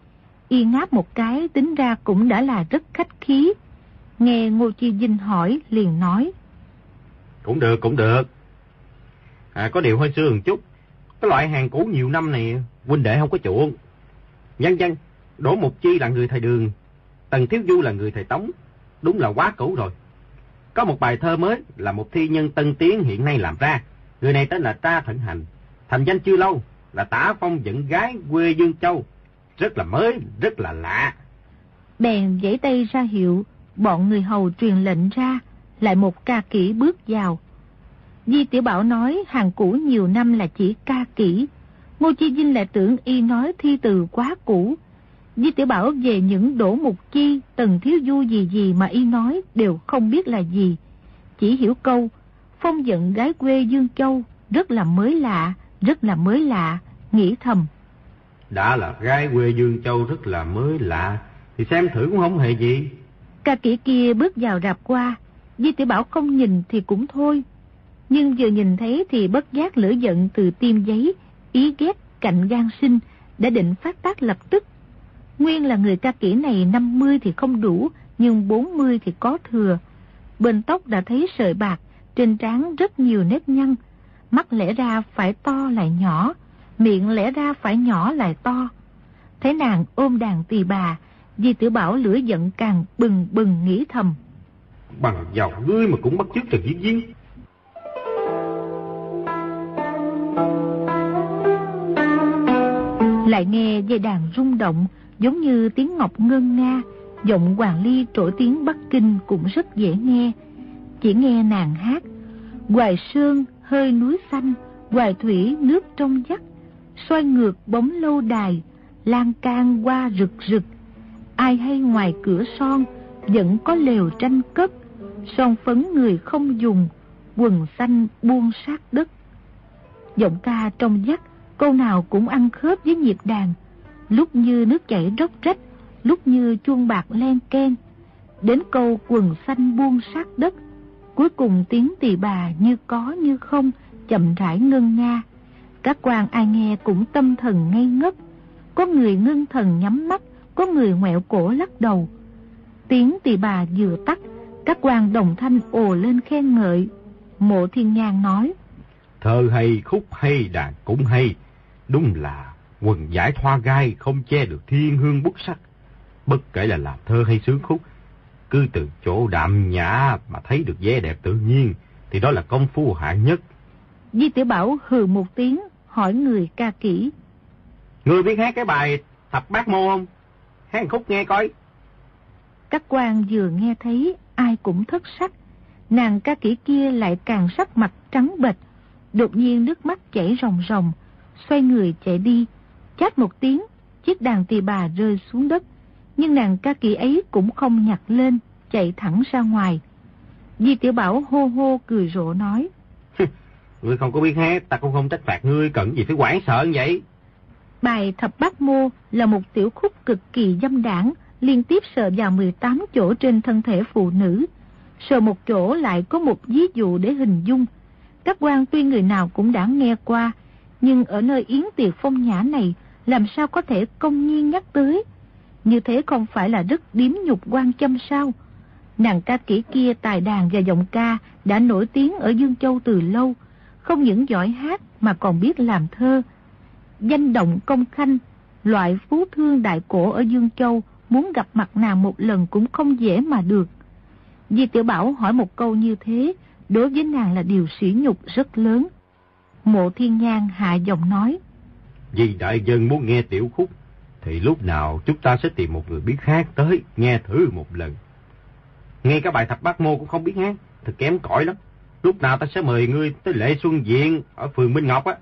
[SPEAKER 2] Y ngáp một cái tính ra cũng đã là rất khách khí. Nghe Ngô Chi Vinh hỏi liền nói.
[SPEAKER 3] Cũng được, cũng được. À, có điều hơi xưa một chút. Cái loại hàng cũ nhiều năm này, huynh đệ không có chuộng. Nhân dân, Đỗ Mục Chi là người thầy đường, Tần Thiếu Du là người thầy Tống. Đúng là quá cũ rồi. Có một bài thơ mới là một thi nhân tân tiến hiện nay làm ra. Người này tên là Ta Thận Hành, thành danh chưa lâu, là tả phong dẫn gái quê Dương Châu. Rất là mới, rất là lạ.
[SPEAKER 2] Bèn giãy tay ra hiệu, bọn người hầu truyền lệnh ra, lại một ca kỹ bước vào. Di Tiểu Bảo nói hàng cũ nhiều năm là chỉ ca kỹ. Ngô Chi Vinh lại tưởng y nói thi từ quá cũ. Di Tiểu Bảo về những đổ mục chi, tần thiếu du gì gì mà y nói đều không biết là gì. Chỉ hiểu câu, phong giận gái quê Dương Châu rất là mới lạ, rất là mới lạ, nghĩ thầm.
[SPEAKER 3] Đã là gái quê Dương Châu rất là mới lạ, thì xem thử cũng không hề gì.
[SPEAKER 2] Ca kỹ kia bước vào rạp qua, Di tiểu Bảo không nhìn thì cũng thôi. Nhưng vừa nhìn thấy thì bất giác lửa giận từ tim giấy, ý ghét cạnh gan sinh, đã định phát tác lập tức. Nguyên là người ca kỹ này 50 thì không đủ, nhưng 40 thì có thừa. Bên tóc đã thấy sợi bạc, trên trán rất nhiều nếp nhăn, mắt lẽ ra phải to lại nhỏ, miệng lẽ ra phải nhỏ lại to. Thấy nàng ôm đàn tỳ bà, Di Tử Bảo lửa giận càng bừng bừng nghĩ thầm.
[SPEAKER 3] Bằng giàu ngươi mà cũng bắt chước Trần Diên Diên.
[SPEAKER 2] Lại nghe dây đàn rung động, giống như tiếng ngọc ngân nga, giọng Hoàng Ly trổi tiếng Bắc Kinh cũng rất dễ nghe. Chỉ nghe nàng hát, Hoài sương hơi núi xanh, hoài thủy nước trong vắt, xoay ngược bóng lâu đài, lan can qua rực rực. Ai hay ngoài cửa son, vẫn có lều tranh cất, son phấn người không dùng, quần xanh buông sát đất. Giọng ca trong vắt, câu nào cũng ăn khớp với nhịp đàn. Lúc như nước chảy róc rách, lúc như chuông bạc len ken. Đến câu quần xanh buông sát đất. Cuối cùng tiếng tỳ bà như có như không, chậm rãi ngân nga. Các quan ai nghe cũng tâm thần ngây ngất. Có người ngưng thần nhắm mắt, có người ngoẹo cổ lắc đầu. Tiếng tỳ bà vừa tắt, các quan đồng thanh ồ lên khen ngợi. Mộ thiên nhang nói.
[SPEAKER 3] Thơ hay, khúc hay, đàn cũng hay. Đúng là quần giải thoa gai không che được thiên hương bút sắc. Bất kể là làm thơ hay sướng khúc, cứ từ chỗ đạm nhã mà thấy được vẻ đẹp tự nhiên, thì đó là công phu hạng nhất.
[SPEAKER 2] Di tiểu Bảo hừ một tiếng, hỏi người ca kỹ.
[SPEAKER 3] Ngươi biết hát cái bài Thập Bát Mô không? Hát khúc nghe coi.
[SPEAKER 2] Các quan vừa nghe thấy, ai cũng thất sắc. Nàng ca kỹ kia lại càng sắc mặt trắng bệch. Đột nhiên nước mắt chảy ròng ròng, xoay người chạy đi. Chát một tiếng, chiếc đàn tỳ bà rơi xuống đất. Nhưng nàng ca kỹ ấy cũng không nhặt lên, chạy thẳng ra ngoài. Di tiểu Bảo hô hô cười rộ nói.
[SPEAKER 3] Ngươi không có biết hát, ta cũng không trách phạt ngươi, cần gì phải quản sợ như vậy.
[SPEAKER 2] Bài Thập Bát Mô là một tiểu khúc cực kỳ dâm đảng, liên tiếp sờ vào 18 chỗ trên thân thể phụ nữ. Sờ một chỗ lại có một ví dụ để hình dung. Các quan tuy người nào cũng đã nghe qua, nhưng ở nơi yến tiệc phong nhã này làm sao có thể công nhiên nhắc tới. Như thế không phải là rất điếm nhục quan châm sao? Nàng ca kỹ kia tài đàn và giọng ca đã nổi tiếng ở Dương Châu từ lâu, không những giỏi hát mà còn biết làm thơ. Danh động công khanh, loại phú thương đại cổ ở Dương Châu muốn gặp mặt nàng một lần cũng không dễ mà được. Di Tiểu Bảo hỏi một câu như thế, đối với nàng là điều sỉ nhục rất lớn. Mộ Thiên Nhan hạ giọng nói.
[SPEAKER 3] Vì đại dân muốn nghe tiểu khúc, thì lúc nào chúng ta sẽ tìm một người biết hát tới, nghe thử một lần. Nghe cái bài thập bát mô cũng không biết hát, thật kém cỏi lắm. Lúc nào ta sẽ mời ngươi tới lễ xuân diện ở phường Minh Ngọc á.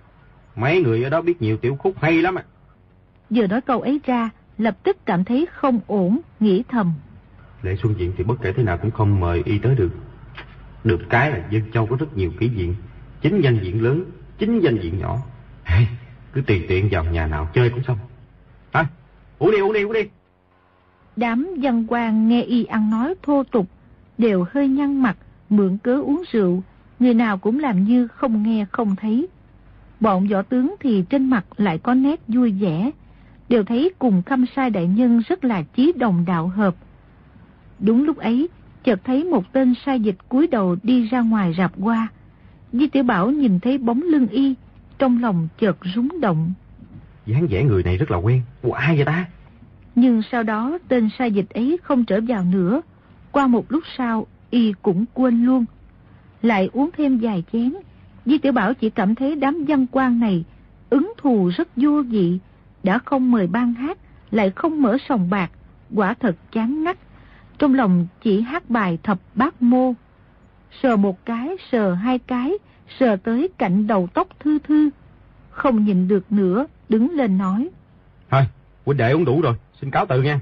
[SPEAKER 3] Mấy người ở đó biết nhiều tiểu khúc hay lắm á.
[SPEAKER 2] Vừa nói câu ấy ra, lập tức cảm thấy không ổn, nghĩ thầm.
[SPEAKER 3] Lễ xuân diện thì bất kể thế nào cũng không mời y tới được. Được cái là Dân Châu có rất nhiều kỷ diện, chính danh diện lớn, chính danh diện nhỏ. Hey, cứ tùy tiện vào nhà nào chơi cũng xong. Uống đi, uống đi, uống đi.
[SPEAKER 2] Đám dân quan nghe y ăn nói thô tục, đều hơi nhăn mặt, mượn cớ uống rượu, người nào cũng làm như không nghe không thấy. Bọn võ tướng thì trên mặt lại có nét vui vẻ, đều thấy cùng khâm sai đại nhân rất là chí đồng đạo hợp. Đúng lúc ấy, chợt thấy một tên sai dịch cúi đầu đi ra ngoài rạp qua. Di tiểu Bảo nhìn thấy bóng lưng y, trong lòng chợt rúng động
[SPEAKER 3] dáng vẻ người này rất là quen, Ủa ai vậy ta?
[SPEAKER 2] Nhưng sau đó tên sai dịch ấy không trở vào nữa. Qua một lúc sau, y cũng quên luôn. Lại uống thêm vài chén, Di Tiểu Bảo chỉ cảm thấy đám văn quan này ứng thù rất vô vị, đã không mời ban hát, lại không mở sòng bạc, quả thật chán ngắt. Trong lòng chỉ hát bài thập bát mô. Sờ một cái, sờ hai cái, sờ tới cạnh đầu tóc thư thư. Không nhìn được nữa, đứng lên nói.
[SPEAKER 3] Thôi, huynh đệ uống đủ rồi, xin cáo từ nha.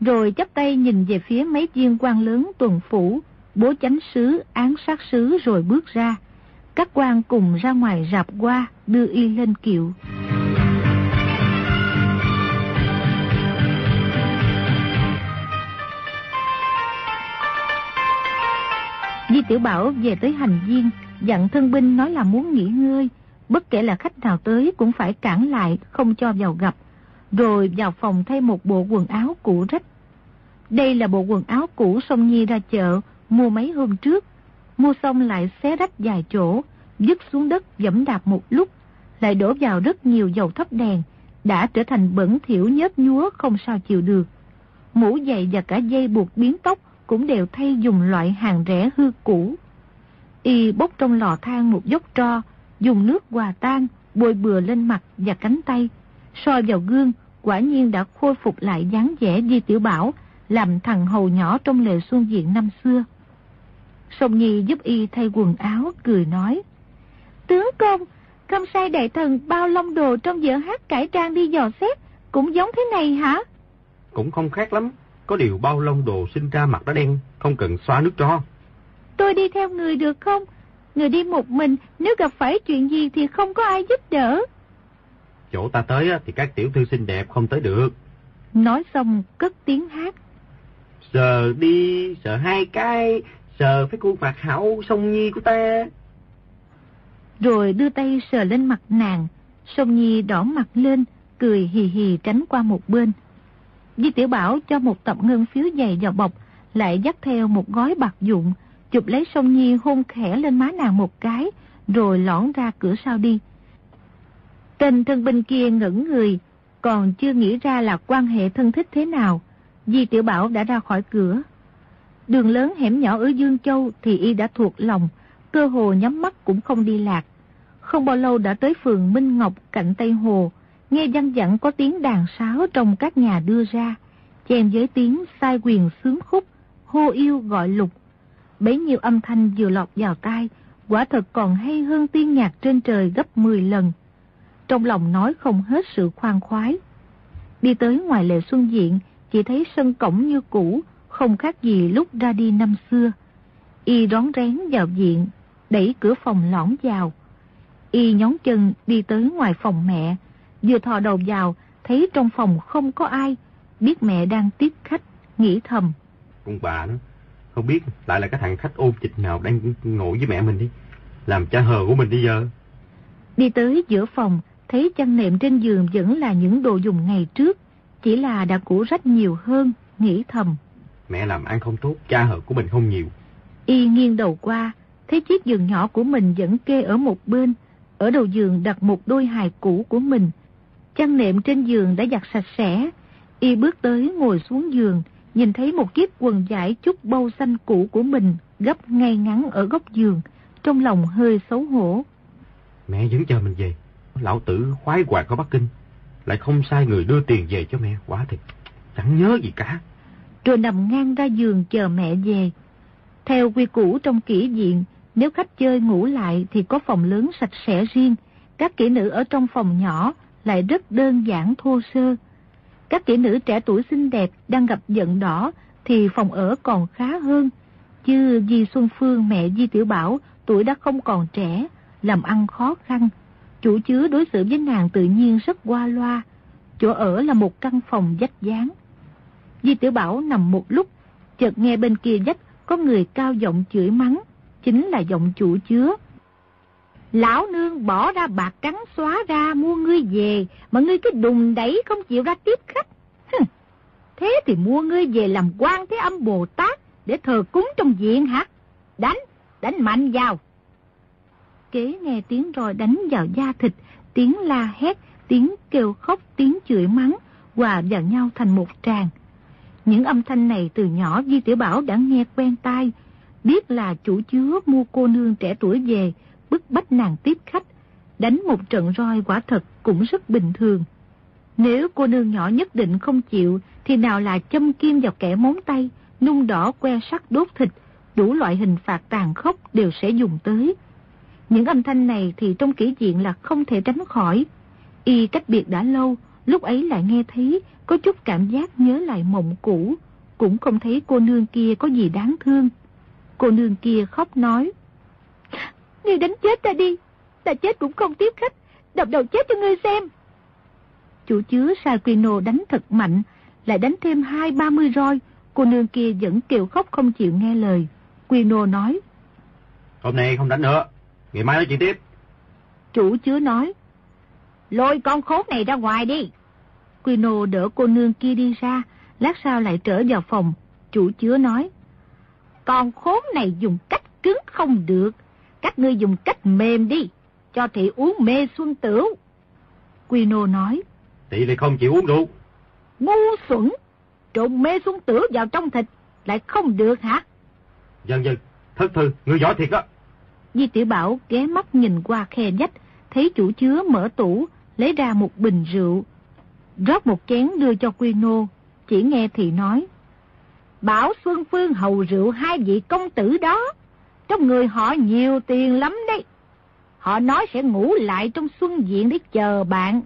[SPEAKER 2] Rồi chắp tay nhìn về phía mấy viên quan lớn tuần phủ, bố chánh sứ, án sát sứ rồi bước ra. Các quan cùng ra ngoài rạp qua, đưa y lên kiệu. Di Tiểu Bảo về tới hành viên, dặn thân binh nói là muốn nghỉ ngơi, bất kể là khách nào tới cũng phải cản lại, không cho vào gặp, rồi vào phòng thay một bộ quần áo cũ rách. Đây là bộ quần áo cũ Song Nhi ra chợ, mua mấy hôm trước, mua xong lại xé rách vài chỗ, dứt xuống đất dẫm đạp một lúc, lại đổ vào rất nhiều dầu thấp đèn, đã trở thành bẩn thiểu nhớp nhúa không sao chịu được. Mũ giày và cả dây buộc biến tóc cũng đều thay dùng loại hàng rẻ hư cũ. Y bốc trong lò than một dốc tro, dùng nước hòa tan, bôi bừa lên mặt và cánh tay. soi vào gương, quả nhiên đã khôi phục lại dáng vẻ Di Tiểu Bảo, làm thằng hầu nhỏ trong lề xuân diện năm xưa. Sông Nhi giúp y thay quần áo, cười nói. Tướng công, không sai đại thần bao long đồ trong giờ hát cải trang đi dò xét, cũng giống thế này hả?
[SPEAKER 3] Cũng không khác lắm, có điều bao lông đồ sinh ra mặt đã đen, không cần xoa nước cho.
[SPEAKER 2] Tôi đi theo người được không? Người đi một mình, nếu gặp phải chuyện gì thì không có ai giúp đỡ.
[SPEAKER 3] Chỗ ta tới thì các tiểu thư xinh đẹp không tới được.
[SPEAKER 2] Nói xong cất tiếng hát.
[SPEAKER 3] Sờ đi, sờ hai cái, sờ cái khuôn mặt hảo sông nhi của ta.
[SPEAKER 2] Rồi đưa tay sờ lên mặt nàng, sông nhi đỏ mặt lên, cười hì hì tránh qua một bên. Di Tiểu Bảo cho một tập ngân phiếu dày vào bọc, lại dắt theo một gói bạc dụng, chụp lấy sông Nhi hôn khẽ lên má nàng một cái, rồi lõn ra cửa sau đi. Tên thân binh kia ngẩn người, còn chưa nghĩ ra là quan hệ thân thích thế nào. Di Tiểu Bảo đã ra khỏi cửa. Đường lớn hẻm nhỏ ở Dương Châu thì y đã thuộc lòng, cơ hồ nhắm mắt cũng không đi lạc. Không bao lâu đã tới phường Minh Ngọc cạnh Tây Hồ, nghe văn dặn có tiếng đàn sáo trong các nhà đưa ra, chen với tiếng sai quyền sướng khúc, hô yêu gọi lục. Bấy nhiêu âm thanh vừa lọt vào tai, quả thật còn hay hơn tiên nhạc trên trời gấp 10 lần. Trong lòng nói không hết sự khoan khoái. Đi tới ngoài lệ xuân diện, chỉ thấy sân cổng như cũ, không khác gì lúc ra đi năm xưa. Y đón rén vào diện đẩy cửa phòng lõng vào. Y nhón chân đi tới ngoài phòng mẹ, vừa thò đầu vào, thấy trong phòng không có ai, biết mẹ đang tiếp khách, nghĩ thầm.
[SPEAKER 3] Con bà nó, không biết lại là cái thằng khách ôn dịch nào đang ngồi với mẹ mình đi, làm cha hờ của mình đi giờ.
[SPEAKER 2] Đi tới giữa phòng, thấy chăn nệm trên giường vẫn là những đồ dùng ngày trước, chỉ là đã cũ rách nhiều hơn, nghĩ thầm.
[SPEAKER 3] Mẹ làm ăn không tốt, cha hờ của mình không nhiều.
[SPEAKER 2] Y nghiêng đầu qua, thấy chiếc giường nhỏ của mình vẫn kê ở một bên, ở đầu giường đặt một đôi hài cũ của mình, Chăn nệm trên giường đã giặt sạch sẽ. Y bước tới ngồi xuống giường, nhìn thấy một chiếc quần vải chút bâu xanh cũ của mình gấp ngay ngắn ở góc giường, trong lòng hơi xấu hổ.
[SPEAKER 3] Mẹ vẫn chờ mình về. Lão tử khoái hoạt ở Bắc Kinh, lại không sai người đưa tiền về cho mẹ, quá thiệt. Chẳng nhớ gì cả.
[SPEAKER 2] Rồi nằm ngang ra giường chờ mẹ về. Theo quy củ trong kỹ diện, nếu khách chơi ngủ lại thì có phòng lớn sạch sẽ riêng. Các kỹ nữ ở trong phòng nhỏ lại rất đơn giản thô sơ. Các kỹ nữ trẻ tuổi xinh đẹp đang gặp giận đỏ thì phòng ở còn khá hơn. Chứ Di Xuân Phương mẹ Di Tiểu Bảo tuổi đã không còn trẻ, làm ăn khó khăn. Chủ chứa đối xử với nàng tự nhiên rất qua loa. Chỗ ở là một căn phòng dách dáng. Di Tiểu Bảo nằm một lúc, chợt nghe bên kia dách có người cao giọng chửi mắng, chính là giọng chủ chứa. Lão nương bỏ ra bạc trắng xóa ra mua ngươi về, mà ngươi cứ đùng đẩy không chịu ra tiếp khách. Hừ, thế thì mua ngươi về làm quan thế âm Bồ Tát để thờ cúng trong viện hả? Đánh, đánh mạnh vào. Kế nghe tiếng roi đánh vào da thịt, tiếng la hét, tiếng kêu khóc, tiếng chửi mắng, hòa vào nhau thành một tràng. Những âm thanh này từ nhỏ Di Tiểu Bảo đã nghe quen tai, biết là chủ chứa mua cô nương trẻ tuổi về, bức bách nàng tiếp khách, đánh một trận roi quả thật cũng rất bình thường. Nếu cô nương nhỏ nhất định không chịu, thì nào là châm kim vào kẻ móng tay, nung đỏ que sắt đốt thịt, đủ loại hình phạt tàn khốc đều sẽ dùng tới. Những âm thanh này thì trong kỹ diện là không thể tránh khỏi. Y cách biệt đã lâu, lúc ấy lại nghe thấy, có chút cảm giác nhớ lại mộng cũ, cũng không thấy cô nương kia có gì đáng thương. Cô nương kia khóc nói, Ngươi đánh chết ta đi. Ta chết cũng không tiếp khách. Đập đầu chết cho ngươi xem. Chủ chứa Sakino đánh thật mạnh. Lại đánh thêm hai ba mươi roi. Cô nương kia vẫn kêu khóc không chịu nghe lời. Quino nói.
[SPEAKER 3] Hôm nay không đánh nữa. Ngày mai nói chuyện tiếp.
[SPEAKER 2] Chủ chứa nói. Lôi con khốn này ra ngoài đi. Quino đỡ cô nương kia đi ra. Lát sau lại trở vào phòng. Chủ chứa nói. Con khốn này dùng cách cứng không được các ngươi dùng cách mềm đi, cho thị uống mê xuân tửu. Quino nói.
[SPEAKER 3] Thị lại không chịu uống rượu.
[SPEAKER 2] Ngu xuẩn, trộn mê xuân tửu vào trong thịt, lại không được hả?
[SPEAKER 3] Dân dân, thất thư, ngươi giỏi thiệt đó.
[SPEAKER 2] Di tiểu Bảo ghé mắt nhìn qua khe dách, thấy chủ chứa mở tủ, lấy ra một bình rượu. Rót một chén đưa cho Quino, chỉ nghe thì nói. Bảo Xuân Phương hầu rượu hai vị công tử đó. Trong người họ nhiều tiền lắm đấy. Họ nói sẽ ngủ lại trong xuân diện để chờ bạn.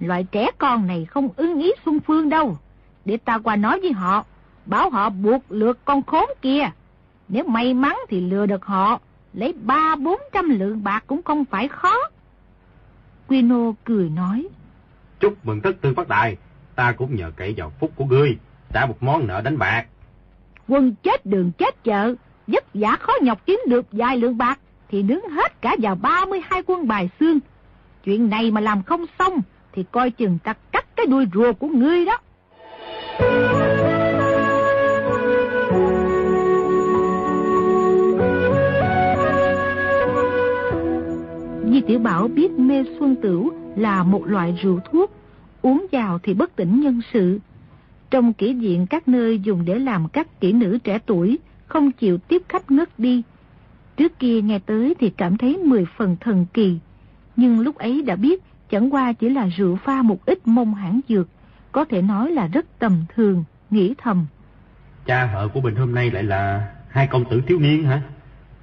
[SPEAKER 2] Loại trẻ con này không ưng ý Xuân Phương đâu. Để ta qua nói với họ, bảo họ buộc lượt con khốn kia. Nếu may mắn thì lừa được họ, lấy ba bốn trăm lượng bạc cũng không phải khó. Quino cười nói.
[SPEAKER 3] Chúc mừng thất tư phát tài, ta cũng nhờ cậy vào phúc của ngươi, trả một món nợ đánh bạc.
[SPEAKER 2] Quân chết đường chết chợ, vất vả khó nhọc kiếm được vài lượng bạc, thì nướng hết cả vào 32 quân bài xương. Chuyện này mà làm không xong, thì coi chừng ta cắt cái đuôi rùa của ngươi đó. Di Tiểu Bảo biết mê xuân tửu là một loại rượu thuốc, uống vào thì bất tỉnh nhân sự. Trong kỹ diện các nơi dùng để làm các kỹ nữ trẻ tuổi, không chịu tiếp khách ngất đi. Trước kia nghe tới thì cảm thấy mười phần thần kỳ, nhưng lúc ấy đã biết chẳng qua chỉ là rượu pha một ít mông hãng dược, có thể nói là rất tầm thường, nghĩ thầm.
[SPEAKER 3] Cha vợ của mình hôm nay lại là hai công tử thiếu niên hả?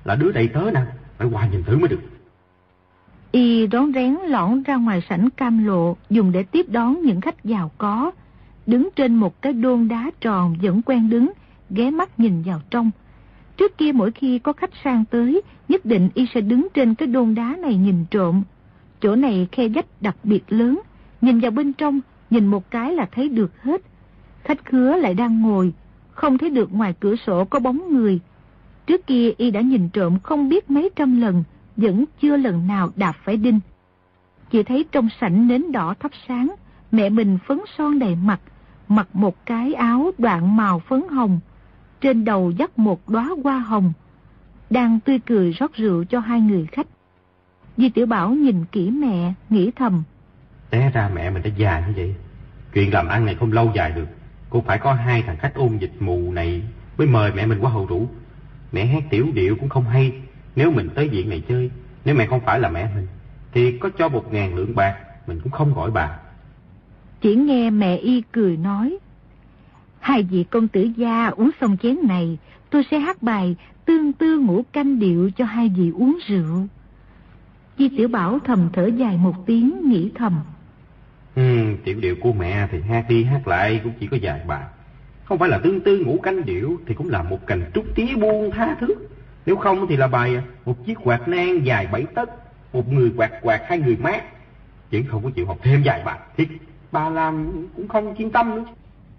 [SPEAKER 3] Là đứa đầy tớ nè, phải qua nhìn thử mới được.
[SPEAKER 2] Y rón rén lỏn ra ngoài sảnh cam lộ dùng để tiếp đón những khách giàu có. Đứng trên một cái đôn đá tròn vẫn quen đứng, ghé mắt nhìn vào trong. Trước kia mỗi khi có khách sang tới, nhất định Y sẽ đứng trên cái đôn đá này nhìn trộm. Chỗ này khe dách đặc biệt lớn, nhìn vào bên trong, nhìn một cái là thấy được hết. Khách khứa lại đang ngồi, không thấy được ngoài cửa sổ có bóng người. Trước kia Y đã nhìn trộm không biết mấy trăm lần, vẫn chưa lần nào đạp phải đinh. Chỉ thấy trong sảnh nến đỏ thắp sáng, mẹ mình phấn son đầy mặt, mặc một cái áo đoạn màu phấn hồng, trên đầu dắt một đóa hoa hồng, đang tươi cười rót rượu cho hai người khách. Di Tiểu Bảo nhìn kỹ mẹ, nghĩ thầm.
[SPEAKER 3] Té ra mẹ mình đã già như vậy. Chuyện làm ăn này không lâu dài được. Cũng phải có hai thằng khách ôn dịch mù này mới mời mẹ mình qua hậu rủ. Mẹ hát tiểu điệu cũng không hay. Nếu mình tới viện này chơi, nếu mẹ không phải là mẹ mình, thì có cho một ngàn lượng bạc, mình cũng không gọi bà.
[SPEAKER 2] Chỉ nghe mẹ y cười nói. Hai vị công tử gia uống xong chén này, tôi sẽ hát bài tương tư ngũ canh điệu cho hai vị uống rượu. Di Tiểu Bảo thầm thở dài một tiếng, nghĩ thầm.
[SPEAKER 3] Ừ, tiểu điệu của mẹ thì hát đi hát lại cũng chỉ có vài bài. Không phải là tương tư ngũ canh điệu thì cũng là một cành trúc tía buông tha thứ. Nếu không thì là bài à, một chiếc quạt nang dài bảy tấc, một người quạt quạt hai người mát. Chỉ không có chịu học thêm vài bài. Thì bà làm cũng không chuyên tâm nữa.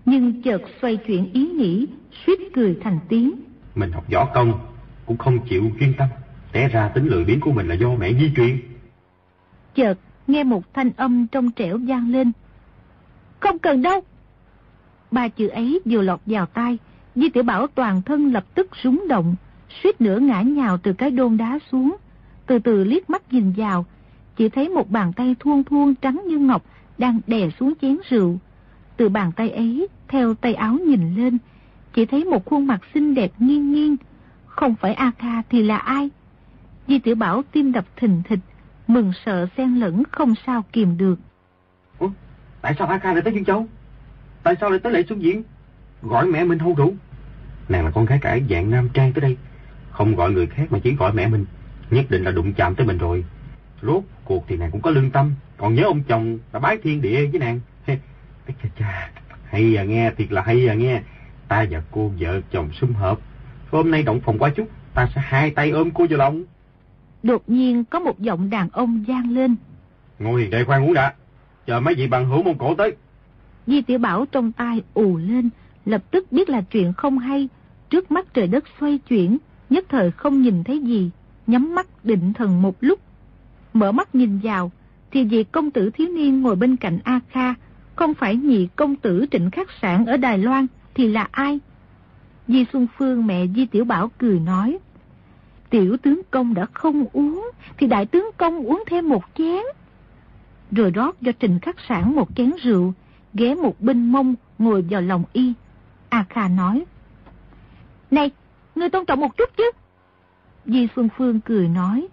[SPEAKER 2] Nhưng chợt xoay chuyển ý nghĩ, suýt cười thành tiếng.
[SPEAKER 3] Mình học võ công, cũng không chịu chuyên tâm. Té ra tính lười biếng của mình là do mẹ di truyền.
[SPEAKER 2] Chợt nghe một thanh âm trong trẻo vang lên. Không cần đâu. Ba chữ ấy vừa lọt vào tai, Di Tiểu Bảo toàn thân lập tức rúng động, suýt nữa ngã nhào từ cái đôn đá xuống. Từ từ liếc mắt nhìn vào, chỉ thấy một bàn tay thuôn thuôn trắng như ngọc đang đè xuống chén rượu. Từ bàn tay ấy, theo tay áo nhìn lên, chỉ thấy một khuôn mặt xinh đẹp nghiêng nghiêng. Không phải A Kha thì là ai? Di Tiểu Bảo tim đập thình thịch, mừng sợ xen lẫn không sao kìm được.
[SPEAKER 3] Ủa, tại sao A Kha lại tới Dương Châu? Tại sao lại tới Lệ Xuân Diện? Gọi mẹ mình hâu rượu. Nàng là con gái cả dạng nam trang tới đây. Không gọi người khác mà chỉ gọi mẹ mình. Nhất định là đụng chạm tới mình rồi. Rốt cuộc thì nàng cũng có lương tâm. Còn nhớ ông chồng đã bái thiên địa với nàng. Chà chà, hay à nghe, thiệt là hay à nghe. Ta và cô vợ chồng sum hợp. Hôm nay động phòng qua chút, ta sẽ hai tay ôm cô vào lòng.
[SPEAKER 2] Đột nhiên có một giọng đàn ông vang lên.
[SPEAKER 3] Ngồi để khoan uống đã. Chờ mấy vị bằng hữu mông cổ tới.
[SPEAKER 2] Di Tiểu Bảo trong tai ù lên, lập tức biết là chuyện không hay. Trước mắt trời đất xoay chuyển, nhất thời không nhìn thấy gì, nhắm mắt định thần một lúc. Mở mắt nhìn vào, thì vị công tử thiếu niên ngồi bên cạnh A Kha, không phải nhị công tử trịnh khắc sản ở Đài Loan, thì là ai? Di Xuân Phương mẹ Di Tiểu Bảo cười nói, Tiểu tướng công đã không uống, thì đại tướng công uống thêm một chén. Rồi rót cho trịnh Khắc Sản một chén rượu, ghé một bên mông ngồi vào lòng y. A Kha nói, Này, ngươi tôn trọng một chút chứ. Di Xuân Phương cười nói,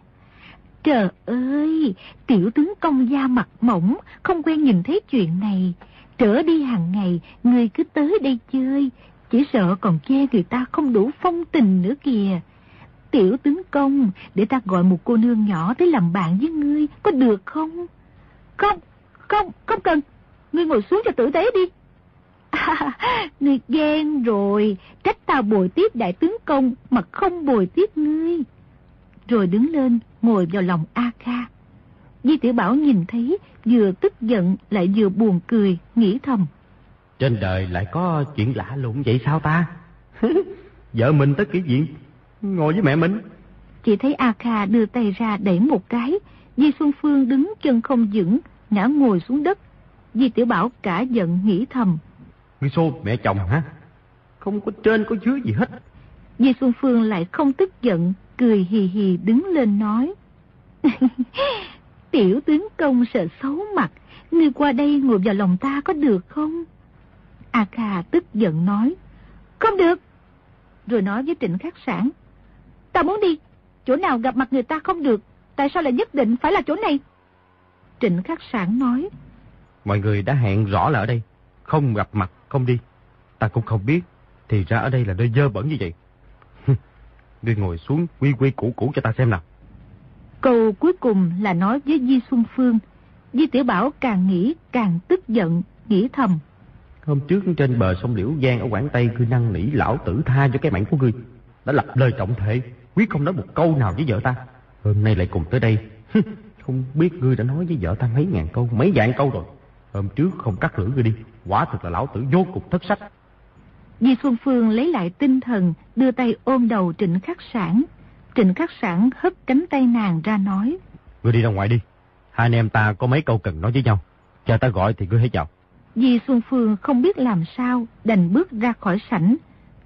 [SPEAKER 2] Trời ơi, tiểu tướng công da mặt mỏng, không quen nhìn thấy chuyện này. Trở đi hàng ngày, người cứ tới đây chơi, chỉ sợ còn chê người ta không đủ phong tình nữa kìa. Tiểu tướng công, để ta gọi một cô nương nhỏ tới làm bạn với ngươi, có được không? Không, không, không cần. Ngươi ngồi xuống cho tử tế đi. À, (laughs) ngươi ghen rồi, trách ta bồi tiếp đại tướng công mà không bồi tiếp ngươi rồi đứng lên ngồi vào lòng A Kha. Di Tiểu Bảo nhìn thấy vừa tức giận lại vừa buồn cười, nghĩ thầm.
[SPEAKER 3] Trên đời lại có chuyện lạ lùng vậy sao ta? (laughs) Vợ mình tới kỷ diện, ngồi với mẹ mình.
[SPEAKER 2] Chỉ thấy A Kha đưa tay ra đẩy một cái, Di Xuân Phương đứng chân không vững, ngã ngồi xuống đất. Di Tiểu Bảo cả giận nghĩ thầm.
[SPEAKER 3] Ngươi xô mẹ chồng hả? Không có trên có dưới gì hết.
[SPEAKER 2] Di Xuân Phương lại không tức giận, cười hì hì đứng lên nói. (laughs) Tiểu tướng công sợ xấu mặt, ngươi qua đây ngồi vào lòng ta có được không? A Kha tức giận nói. Không được. Rồi nói với Trịnh Khắc Sản. Ta muốn đi, chỗ nào gặp mặt người ta không được, tại sao lại nhất định phải là chỗ này? Trịnh Khắc Sản nói.
[SPEAKER 3] Mọi người đã hẹn rõ là ở đây, không gặp mặt, không đi. Ta cũng không biết, thì ra ở đây là nơi dơ bẩn như vậy. Ngươi ngồi xuống quy quy củ củ cho ta xem nào.
[SPEAKER 2] Câu cuối cùng là nói với Di Xuân Phương. Di Tiểu Bảo càng nghĩ càng tức giận, nghĩ thầm.
[SPEAKER 3] Hôm trước trên bờ sông Liễu Giang ở Quảng Tây ngươi năn nỉ lão tử tha cho cái mạng của ngươi. Đã lập lời trọng thể, quyết không nói một câu nào với vợ ta. Hôm nay lại cùng tới đây. không biết ngươi đã nói với vợ ta mấy ngàn câu, mấy vạn câu rồi. Hôm trước không cắt lưỡi ngươi đi, quả thực là lão tử vô cùng thất sách.
[SPEAKER 2] Di Xuân Phương lấy lại tinh thần, đưa tay ôm đầu Trịnh Khắc Sản. Trịnh Khắc Sản hất cánh tay nàng ra nói.
[SPEAKER 3] Ngươi đi ra ngoài đi. Hai anh em ta có mấy câu cần nói với nhau. Chờ ta gọi thì ngươi hãy chào.
[SPEAKER 2] Di Xuân Phương không biết làm sao, đành bước ra khỏi sảnh.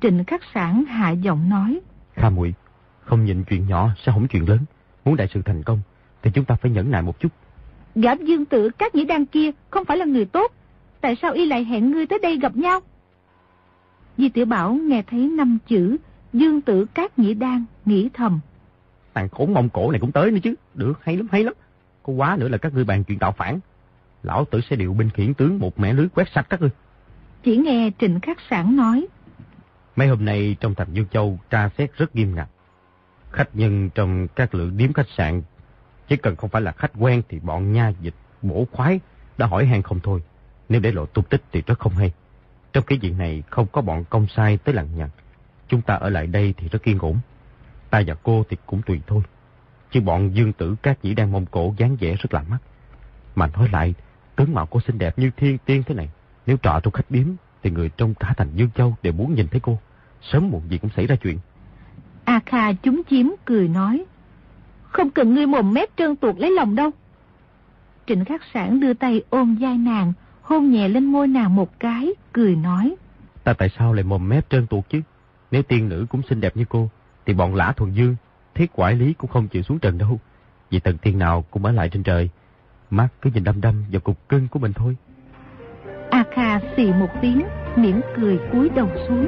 [SPEAKER 2] Trịnh Khắc Sản hạ giọng nói.
[SPEAKER 3] Kha muội không nhịn chuyện nhỏ sẽ hỏng chuyện lớn. Muốn đại sự thành công thì chúng ta phải nhẫn nại một chút.
[SPEAKER 2] Gã dương tử các nhĩ đan kia không phải là người tốt. Tại sao y lại hẹn ngươi tới đây gặp nhau? Di Tiểu Bảo nghe thấy năm chữ Dương tử cát nhĩ đan, nghĩ thầm.
[SPEAKER 3] Thằng khốn mông cổ này cũng tới nữa chứ. Được, hay lắm, hay lắm. Có quá nữa là các ngươi bàn chuyện tạo phản. Lão tử sẽ điều binh khiển tướng một mẻ lưới quét sạch các ngươi.
[SPEAKER 2] Chỉ nghe Trịnh Khắc Sản nói.
[SPEAKER 3] Mấy hôm nay trong thành Dương Châu tra xét rất nghiêm ngặt. Khách nhân trong các lượng điếm khách sạn chỉ cần không phải là khách quen thì bọn nha dịch bổ khoái đã hỏi han không thôi. Nếu để lộ tung tích thì rất không hay. Trong cái chuyện này không có bọn công sai tới lằng nhằng. Chúng ta ở lại đây thì rất yên ổn. Ta và cô thì cũng tùy thôi. Chứ bọn dương tử các chỉ đang mông cổ dáng vẻ rất là mắt. Mà nói lại, tướng mạo cô xinh đẹp như thiên tiên thế này. Nếu trọ trong khách điếm thì người trong cả thành Dương Châu đều muốn nhìn thấy cô. Sớm muộn gì cũng xảy ra chuyện.
[SPEAKER 2] A Kha chúng chiếm cười nói. Không cần ngươi mồm mép trơn tuột lấy lòng đâu. Trịnh Khắc Sản đưa tay ôm vai nàng, hôn nhẹ lên môi nàng một cái, cười nói.
[SPEAKER 3] Ta tại sao lại mồm mép trơn tuột chứ? Nếu tiên nữ cũng xinh đẹp như cô, thì bọn lã thuần dương, thiết quải lý cũng không chịu xuống trần đâu. Vì thần tiên nào cũng ở lại trên trời. Mắt cứ nhìn đăm đăm vào cục cưng của mình thôi.
[SPEAKER 2] A Kha xì một tiếng, mỉm cười cúi đầu xuống.